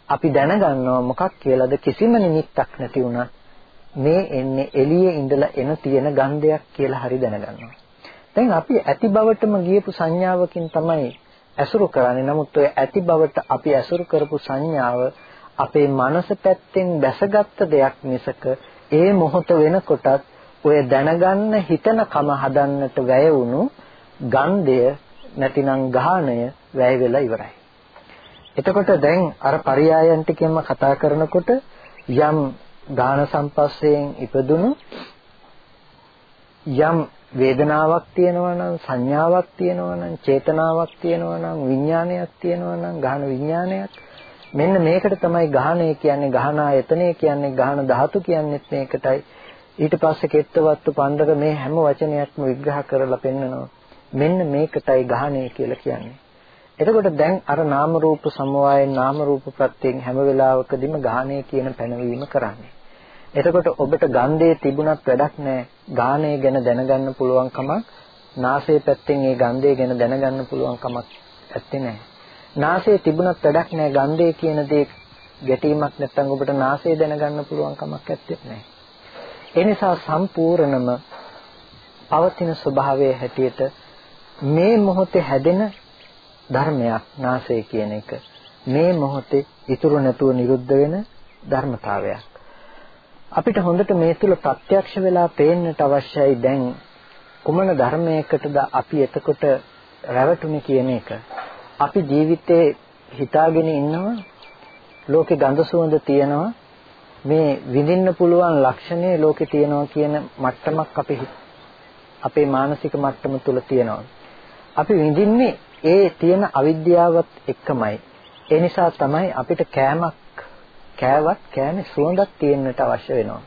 අපි දැනගන්නවා මොකක් කියලාද කිසිම නිමිත්තක් නැති වුණත් මේ එන්නේ එළියේ ඉඳලා එන තියෙන ගන්ධයක් කියලා හරි දැනගන්නවා. දැන් අපි ඇති බවටම ගියපු සංඥාවකින් තමයි ඇසුරු කරන්නේ. නමුත් ඔය ඇති බවට අපි ඇසුරු කරපු සංඥාව අපේ මනස පැත්තෙන් දැසගත්ත දෙයක් මිසක ඒ මොහොත වෙනකොටත් ඔය දැනගන්න හිතන කම හදන්නට වැය වුණු ගන්ධය නැතිනම් ගාහණය වැය වෙලා ඉවරයි. එතකොට දැන් අර පරයායන් ටිකෙන්ම කතා කරනකොට යම් ගාන සම්පස්සයෙන් ඉපදුණු යම් වේදනාවක් තියෙනවා නම් සංඥාවක් තියෙනවා නම් චේතනාවක් තියෙනවා නම් විඥානයක් තියෙනවා නම් ගහන විඥානයක්. මෙන්න මේකට තමයි ගහණය කියන්නේ ගහන ආයතනය කියන්නේ ගහන ධාතු කියන්නේත් මේකටයි. ඊට පස්සේ කෙත්තවත්තු පණ්ඩක මේ හැම වචනයක්ම විග්‍රහ කරලා පෙන්නනවා. මෙන්න මේකටයි ගහණය කියලා කියන්නේ. එතකොට දැන් අර නාම රූප සමவாயෙන් නාම රූප ප්‍රත්‍යයෙන් හැම වෙලාවකදීම ගාහණය කියන පැනවීම කරන්නේ. එතකොට ඔබට ගන්ධයේ තිබුණත් වැඩක් නැහැ. ගාහණය ගැන දැනගන්න පුළුවන් කමක් නාසයේ පැත්තෙන් ඒ ගන්ධය ගැන දැනගන්න පුළුවන් කමක් ඇත්තේ නැහැ. නාසයේ තිබුණත් වැඩක් නැහැ. ගන්ධය කියන දේ ගැටීමක් නැත්නම් ඔබට නාසය දැනගන්න පුළුවන් කමක් ඇත්තේ නැහැ. ඒ නිසා සම්පූර්ණම පවතින ස්වභාවයේ හැටියට මේ මොහොතේ හැදෙන ධර්මයක් නාසය කියන එක මේ මොහොතේ ඉතුරු නැතුව නිරුද්ධ වෙන ධර්මතාවයක්. අපිට හොඳට මේ තුල ප්‍රත්‍යක්ෂ වෙලා පේන්නට අවශ්‍යයි දැන් කුමන ධර්මයකටද අපි එතකොට රැවටුනේ කියන එක. අපි ජීවිතේ හිතාගෙන ඉන්නවා ලෝකේ ගඳ සුවඳ තියෙනවා මේ විඳින්න පුළුවන් ලක්ෂණේ ලෝකේ තියෙනවා කියන මට්ටමක් අපි අපේ මානසික මට්ටම තුල තියෙනවා. අපි විඳින්නේ ඒ තියෙන අවිද්‍යාවත් එක්කමයි. ඒ නිසා තමයි අපිට කෑමක් කෑවත් කෑමේ සුවඳක් තියෙන්නට අවශ්‍ය වෙනවා.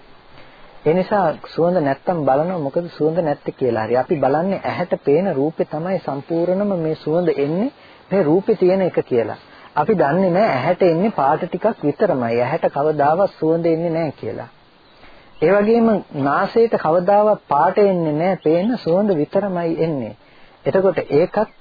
ඒ නිසා සුවඳ නැත්තම් බලනවා මොකද සුවඳ නැත්තේ කියලා. හරි අපි බලන්නේ ඇහැට පේන රූපේ තමයි සම්පූර්ණම මේ සුවඳ එන්නේ මේ රූපේ තියෙන එක කියලා. අපි දන්නේ නැහැ ඇහැට එන්නේ පාට ටිකක් විතරමයි. ඇහැට කවදාවත් සුවඳ එන්නේ නැහැ කියලා. ඒ වගේම නාසයට කවදාවත් පාට එන්නේ නැහැ. පේන සුවඳ විතරමයි එන්නේ. එතකොට ඒකත්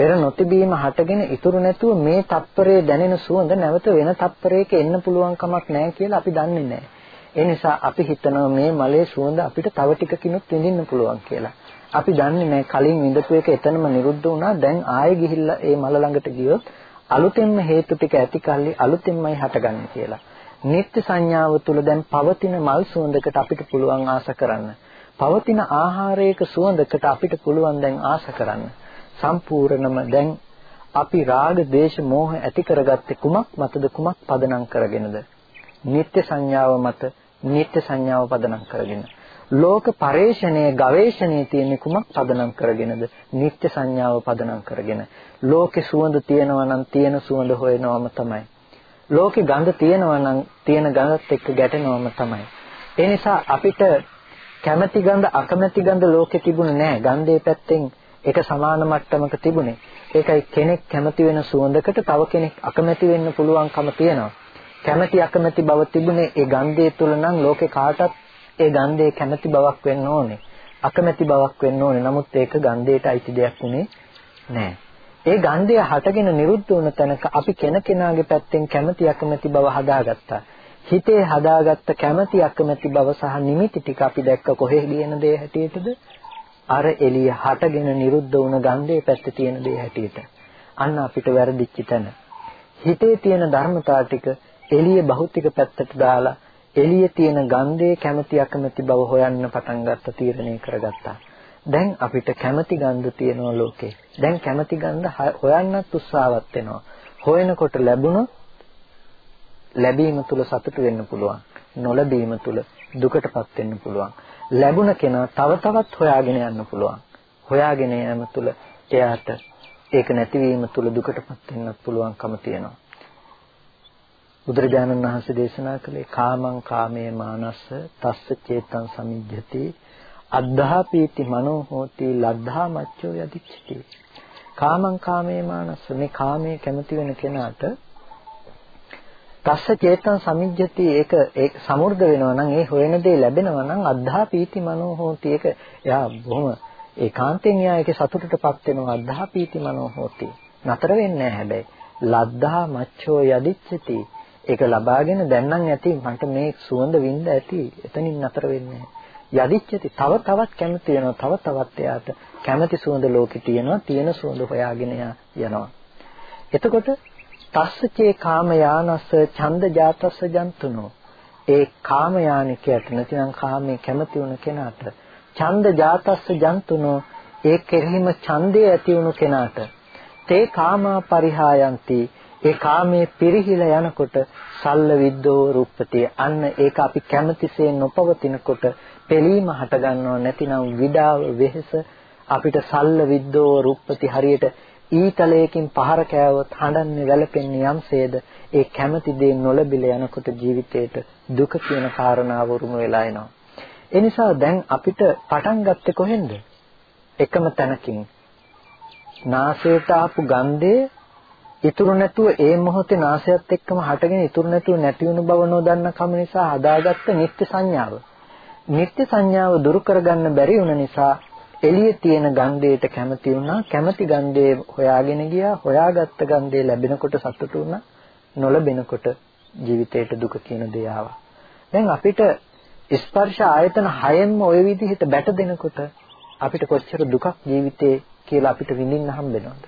පෙර නොතිබීම හටගෙන ඉතුරු නැතුව මේ තත්පරයේ දැනෙන සුවඳ නැවත වෙන තත්පරයක එන්න පුළුවන් කමක් නැහැ කියලා අපි දන්නේ නැහැ. ඒ නිසා අපි හිතනවා මේ මලේ සුවඳ අපිට තව ටිකකිනුත් විඳින්න පුළුවන් කියලා. අපි දන්නේ නැහැ කලින් විඳපු එක එතනම නිරුද්ධ වුණා. දැන් ආයෙ ගිහිල්ලා ඒ මල ළඟට ගියොත් අලුතෙන්ම හේතු ටික ඇති කල්ලි අලුතෙන්මයි හටගන්නේ කියලා. නිත්‍ය සංඥාව තුළ දැන් පවතින මල් සුවඳකට අපිට පුළුවන් ආස කරන්න. පවතින ආහාරයක සුවඳකට අපිට පුළුවන් දැන් ආස කරන්න. සම්පූර්ණම දැන් අපි රාග, දේශ, මෝහ ඇති කරගත්තේ කුමක් මතද? කුමක් පදනම් කරගෙනද? නিত্য සංඥාව මත නিত্য සංඥාව පදනම් කරගෙන. ලෝක පරේෂණයේ ගවේෂණයේ තියෙන කුමක් පදනම් කරගෙනද? නිත්‍ය සංඥාව පදනම් කරගෙන. ලෝකේ සුවඳ තියෙනවා නම් තියෙන සුවඳ හොයනවම තමයි. ලෝකේ ගඳ තියෙනවා නම් තියෙන ගඳත් එක්ක ගැටෙනවම තමයි. ඒ නිසා අපිට කැමැති ගඳ අකමැති ගඳ ලෝකේ තිබුණේ නැහැ ගන්ධේ පැත්තෙන් ඒක සමාන මට්ටමක තිබුණේ. ඒකයි කෙනෙක් කැමති වෙන සුවඳකට තව කෙනෙක් අකමැති වෙන්න පුළුවන්කම තියෙනවා. කැමැති අකමැති බව තිබුණේ ඒ ගන්ධය තුල නම් ලෝකේ කාටත් ඒ ගන්ධයේ කැමැති බවක් වෙන්න ඕනේ. අකමැති බවක් වෙන්න ඕනේ. නමුත් ඒක ගන්ධයට අයිති දෙයක් නෙනේ නෑ. ඒ ගන්ධය හටගෙන නිරුද්ධ වුණ තැනක අපි කෙනකෙනාගේ පැත්තෙන් කැමැති අකමැති බව හදාගත්තා. හිතේ හදාගත්ත කැමැති අකමැති බව සහ නිමිති ටික අපි දැක්ක කොහේ ගියන දේ හැටියටද? අර එළිය හටගෙන නිරුද්ධ වුණ ගන්ධයේ පැත්තේ තියෙන දේ හැටියට. අන්න අපිට වැරදිච්ච තැන. හිතේ තියෙන ධර්මතා ටික එළිය භෞතික පැත්තට දාලා එළියේ තියෙන ගන්ධයේ කැමැති අකමැති බව හොයන්න පටන් ගත්ත තීරණය කරගත්තා. දැන් අපිට කැමැති ගන්ධ තියෙනවා ලෝකේ. දැන් කැමැති ගන්ධ හොයන්නත් උත්සාහවත් වෙනවා. හොයනකොට ලැබුණොත් ලැබීම තුල සතුටු වෙන්න පුළුවන්. නොලැබීම තුල දුකටපත් වෙන්න පුළුවන්. ලැබුණ කෙනා තව තවත් හොයාගෙන යන්න පුළුවන්. හොයාගෙන යෑම තුල එයාට ඒක නැතිවීම තුල දුකටපත් වෙන්නත් පුළුවන්කම තියෙනවා. බුදුරජාණන් වහන්සේ දේශනා කළේ කාමං කාමයේ මානස්ස තස්ස චේතං සමිජ්ජති අද්ධාපීති මනෝ හෝති ලද්ධා මච්චෝ යදිච්චති කාමං කාමයේ මානස්ස මේ කාමයේ කැමති වෙන කෙනාට තස්ස චේතං සමිජ්ජති ඒක ඒ සමුර්ධ වෙනවා නම් ඒ හොයන දේ ලැබෙනවා නම් අද්ධාපීති මනෝ හෝති. ඒක එයා බොහොම ඒකාන්තයෙන් එයා ඒකේ සතුටටපත් වෙනවා. අද්ධාපීති මනෝ හෝති. නතර වෙන්නේ නැහැ හැබැයි. ලද්ධා මච්චෝ යදිච්චති ඒක ලබාගෙන දැන් නම් ඇති. මට මේ සුවඳ විඳ ඇති. එතනින් නතර වෙන්නේ යදිච්චති තව තවත් කැමති වෙනවා. තව තවත් එයාට කැමති සුවඳ ලෝකේ තියෙනවා. තියෙන සුවඳ හොයාගෙන යනවා. එතකොට තස්සචේ කාම යානස්ස ඡන්ද ජාතස්ස ජන්තුනෝ. ඒ කාම යානිකයට නැතිනම් කාමයේ කැමති වුණ කෙනාට ඡන්ද ජාතස්ස ජන්තුනෝ ඒ කෙරෙහිම ඡන්දය ඇති වුණු කෙනාට තේ කාමා පරිහායන්ති. ඒ කාමයේ පිරිහිලා යනකොට සල්ල විද්දෝ රූපතිය අන්න ඒක අපි කැමතිසේ නොපවතිනකොට පෙලීම හට ගන්නව නැතිනම් විඩාව වෙහස අපිට සල්ල විද්දෝ රූපති හරියට ඊතලයකින් පහර කෑවොත් හඬන්නේ වැළපෙන්නේ යම්සේද? ඒ කැමති දේ නොලැබිල යනකොට ජීවිතේට දුක කියන කාරණාව උරුම වෙලා එනවා. ඒ නිසා දැන් අපිට පටන් ගත්තේ කොහෙන්ද? එකම තැනකින්. නාසයට ආපු ගන්ධයේ ඉතුරු නැතුව ඒ මොහොතේ නාසයත් එක්කම හටගෙන ඉතුරු නැතුව නැති වෙන බව නොදන්න කම නිසා හදාගත්ත නිත්‍ය සංඥාව. නිත්‍ය සංඥාව දුරු කරගන්න බැරි වුණ නිසා එළියේ තියෙන ගන්ධයට කැමති වුණා. කැමති ගන්ධේ හොයාගෙන ගියා. හොයාගත්ත ගන්ධේ ලැබෙනකොට සතුටු වුණා. නොලැබෙනකොට ජීවිතේට දුක කියන දේ ආවා. දැන් අපිට ස්පර්ශ ආයතන හයෙන්ම ওই විදිහට බැට දෙනකොට අපිට කොච්චර දුකක් ජීවිතේ කියලා අපිට විඳින්න හම්බෙනවද?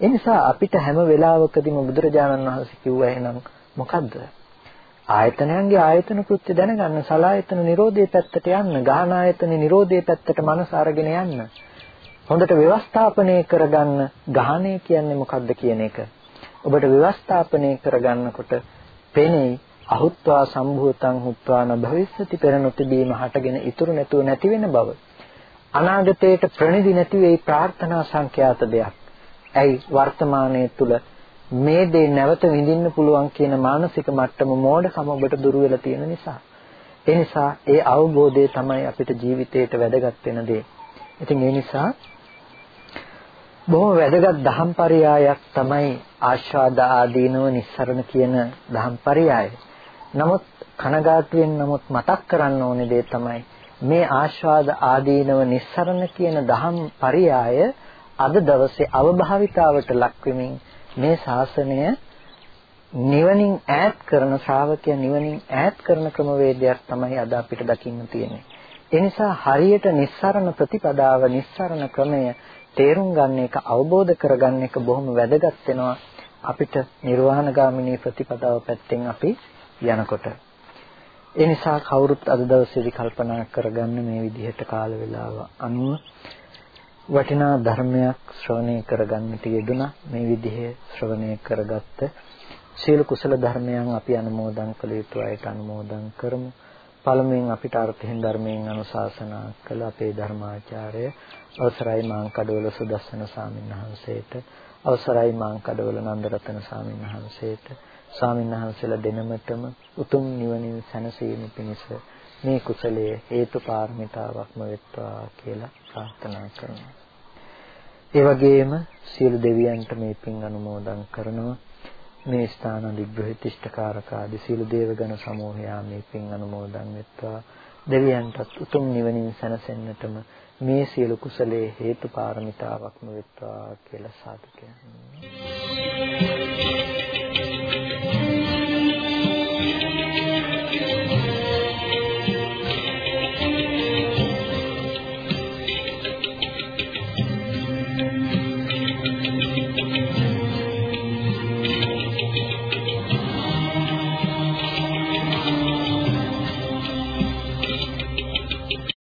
ඒ නිසා අපිට හැම වෙලාවකදීම බුදුරජාණන් වහන්සේ කිව්වා එහෙනම් මොකද්ද? ආයතනයන්ගේ ආයතන කෘත්‍ය දැනගන්න සලායතන නිරෝධයේ පැත්තට යන්න, ගාහන ආයතන නිරෝධයේ පැත්තට මනස අරගෙන යන්න. හොඳට ව්‍යවස්ථාපනය කරගන්න ගාහණය කියන්නේ මොකද්ද කියන එක. ඔබට ව්‍යවස්ථාපනය කරගන්නකොට පෙනේ අහුත්වා සම්භූතං හුත්වා න භවිස්සති පෙර නොතිබීම හටගෙන ඉතුරු නැතුව නැති වෙන බව. අනාගතයට ප්‍රණිදි නැති වෙයි ප්‍රාර්ථනා සංඛ්‍යාත දෙයක්. ඇයි වර්තමානයේ තුල මේ දේ නැවත විඳින්න පුළුවන් කියන මානසික මට්ටම මෝඩකම ඔබට දුර වෙලා තියෙන නිසා. ඒ නිසා ඒ අවබෝධය තමයි අපිට ජීවිතේට වැදගත් වෙන දේ. ඉතින් ඒ නිසා බොහොම වැදගත් ධම්පරියායක් තමයි ආශාද ආදීනව නිස්සරණ කියන ධම්පරියාය. නමුත් කනගාටුවෙන් නමුත් මතක් කරන්න ඕනේ දේ තමයි මේ ආශාද ආදීනව නිස්සරණ කියන ධම් පරියාය අද දවසේ අවභාවිතාවට ලක් මේ ශාසනය නිවනින් ඈත් කරන ශ්‍රාවකය නිවනින් ඈත් කරන ක්‍රමවේදයක් තමයි අද අපිට දකින්න තියෙන්නේ. ඒ නිසා හරියට නිස්සරණ ප්‍රතිපදාව නිස්සරණ ක්‍රමය තේරුම් ගන්න එක අවබෝධ කරගන්න එක බොහොම වැදගත් වෙනවා අපිට නිර්වාණගාමිනී ප්‍රතිපදාව පැත්තෙන් අපි යනකොට. ඒ නිසා කවුරුත් අද දවසේදී කල්පනා කරගන්න මේ විදිහට කාල වේලාව අනුව වටිනා ධර්මයක් ශ්‍රවණය කරගන්නට යෙදුණා. මේ විදිහේ ශ්‍රවණය කරගත්ත සියලු කුසල ධර්මයන් අපි අනුමෝදන් කළ යුතු අයට අනුමෝදන් කරමු. පළමුවෙන් අපිට අර්ථයෙන් ධර්මයෙන් අනුශාසනා කළ අපේ ධර්මාචාර්ය අවසරයි මාංකඩවල සුදස්සන ස්වාමීන් වහන්සේට අවසරයි මාංකඩවල නන්දරතන ස්වාමීන් වහන්සේට ස්වාමීන් වහන්සේලා දෙනමතම උතුම් නිවනින් සැනසීම පිණිස මේ කුසලයේ හේතු පාරමිතාවක්ම වෙත්වා කියලා ප්‍රාර්ථනා කරනවා. ඒ වගේම සියලු දෙවියන්ට මේ පින් අනුමෝදන් කරනවා. මේ ස්ථාන දිග්‍රහිතිෂ්ඨකාරක ආදී සියලු දේවගණ සමූහයා මේ පින් අනුමෝදන් වෙත්වා. දෙවියන්ටත් උතුම් නිවනින් සැනසෙන්නටම මේ සියලු කුසලයේ හේතු පාරමිතාවක්ම වෙත්වා කියලා සාදු කියනවා.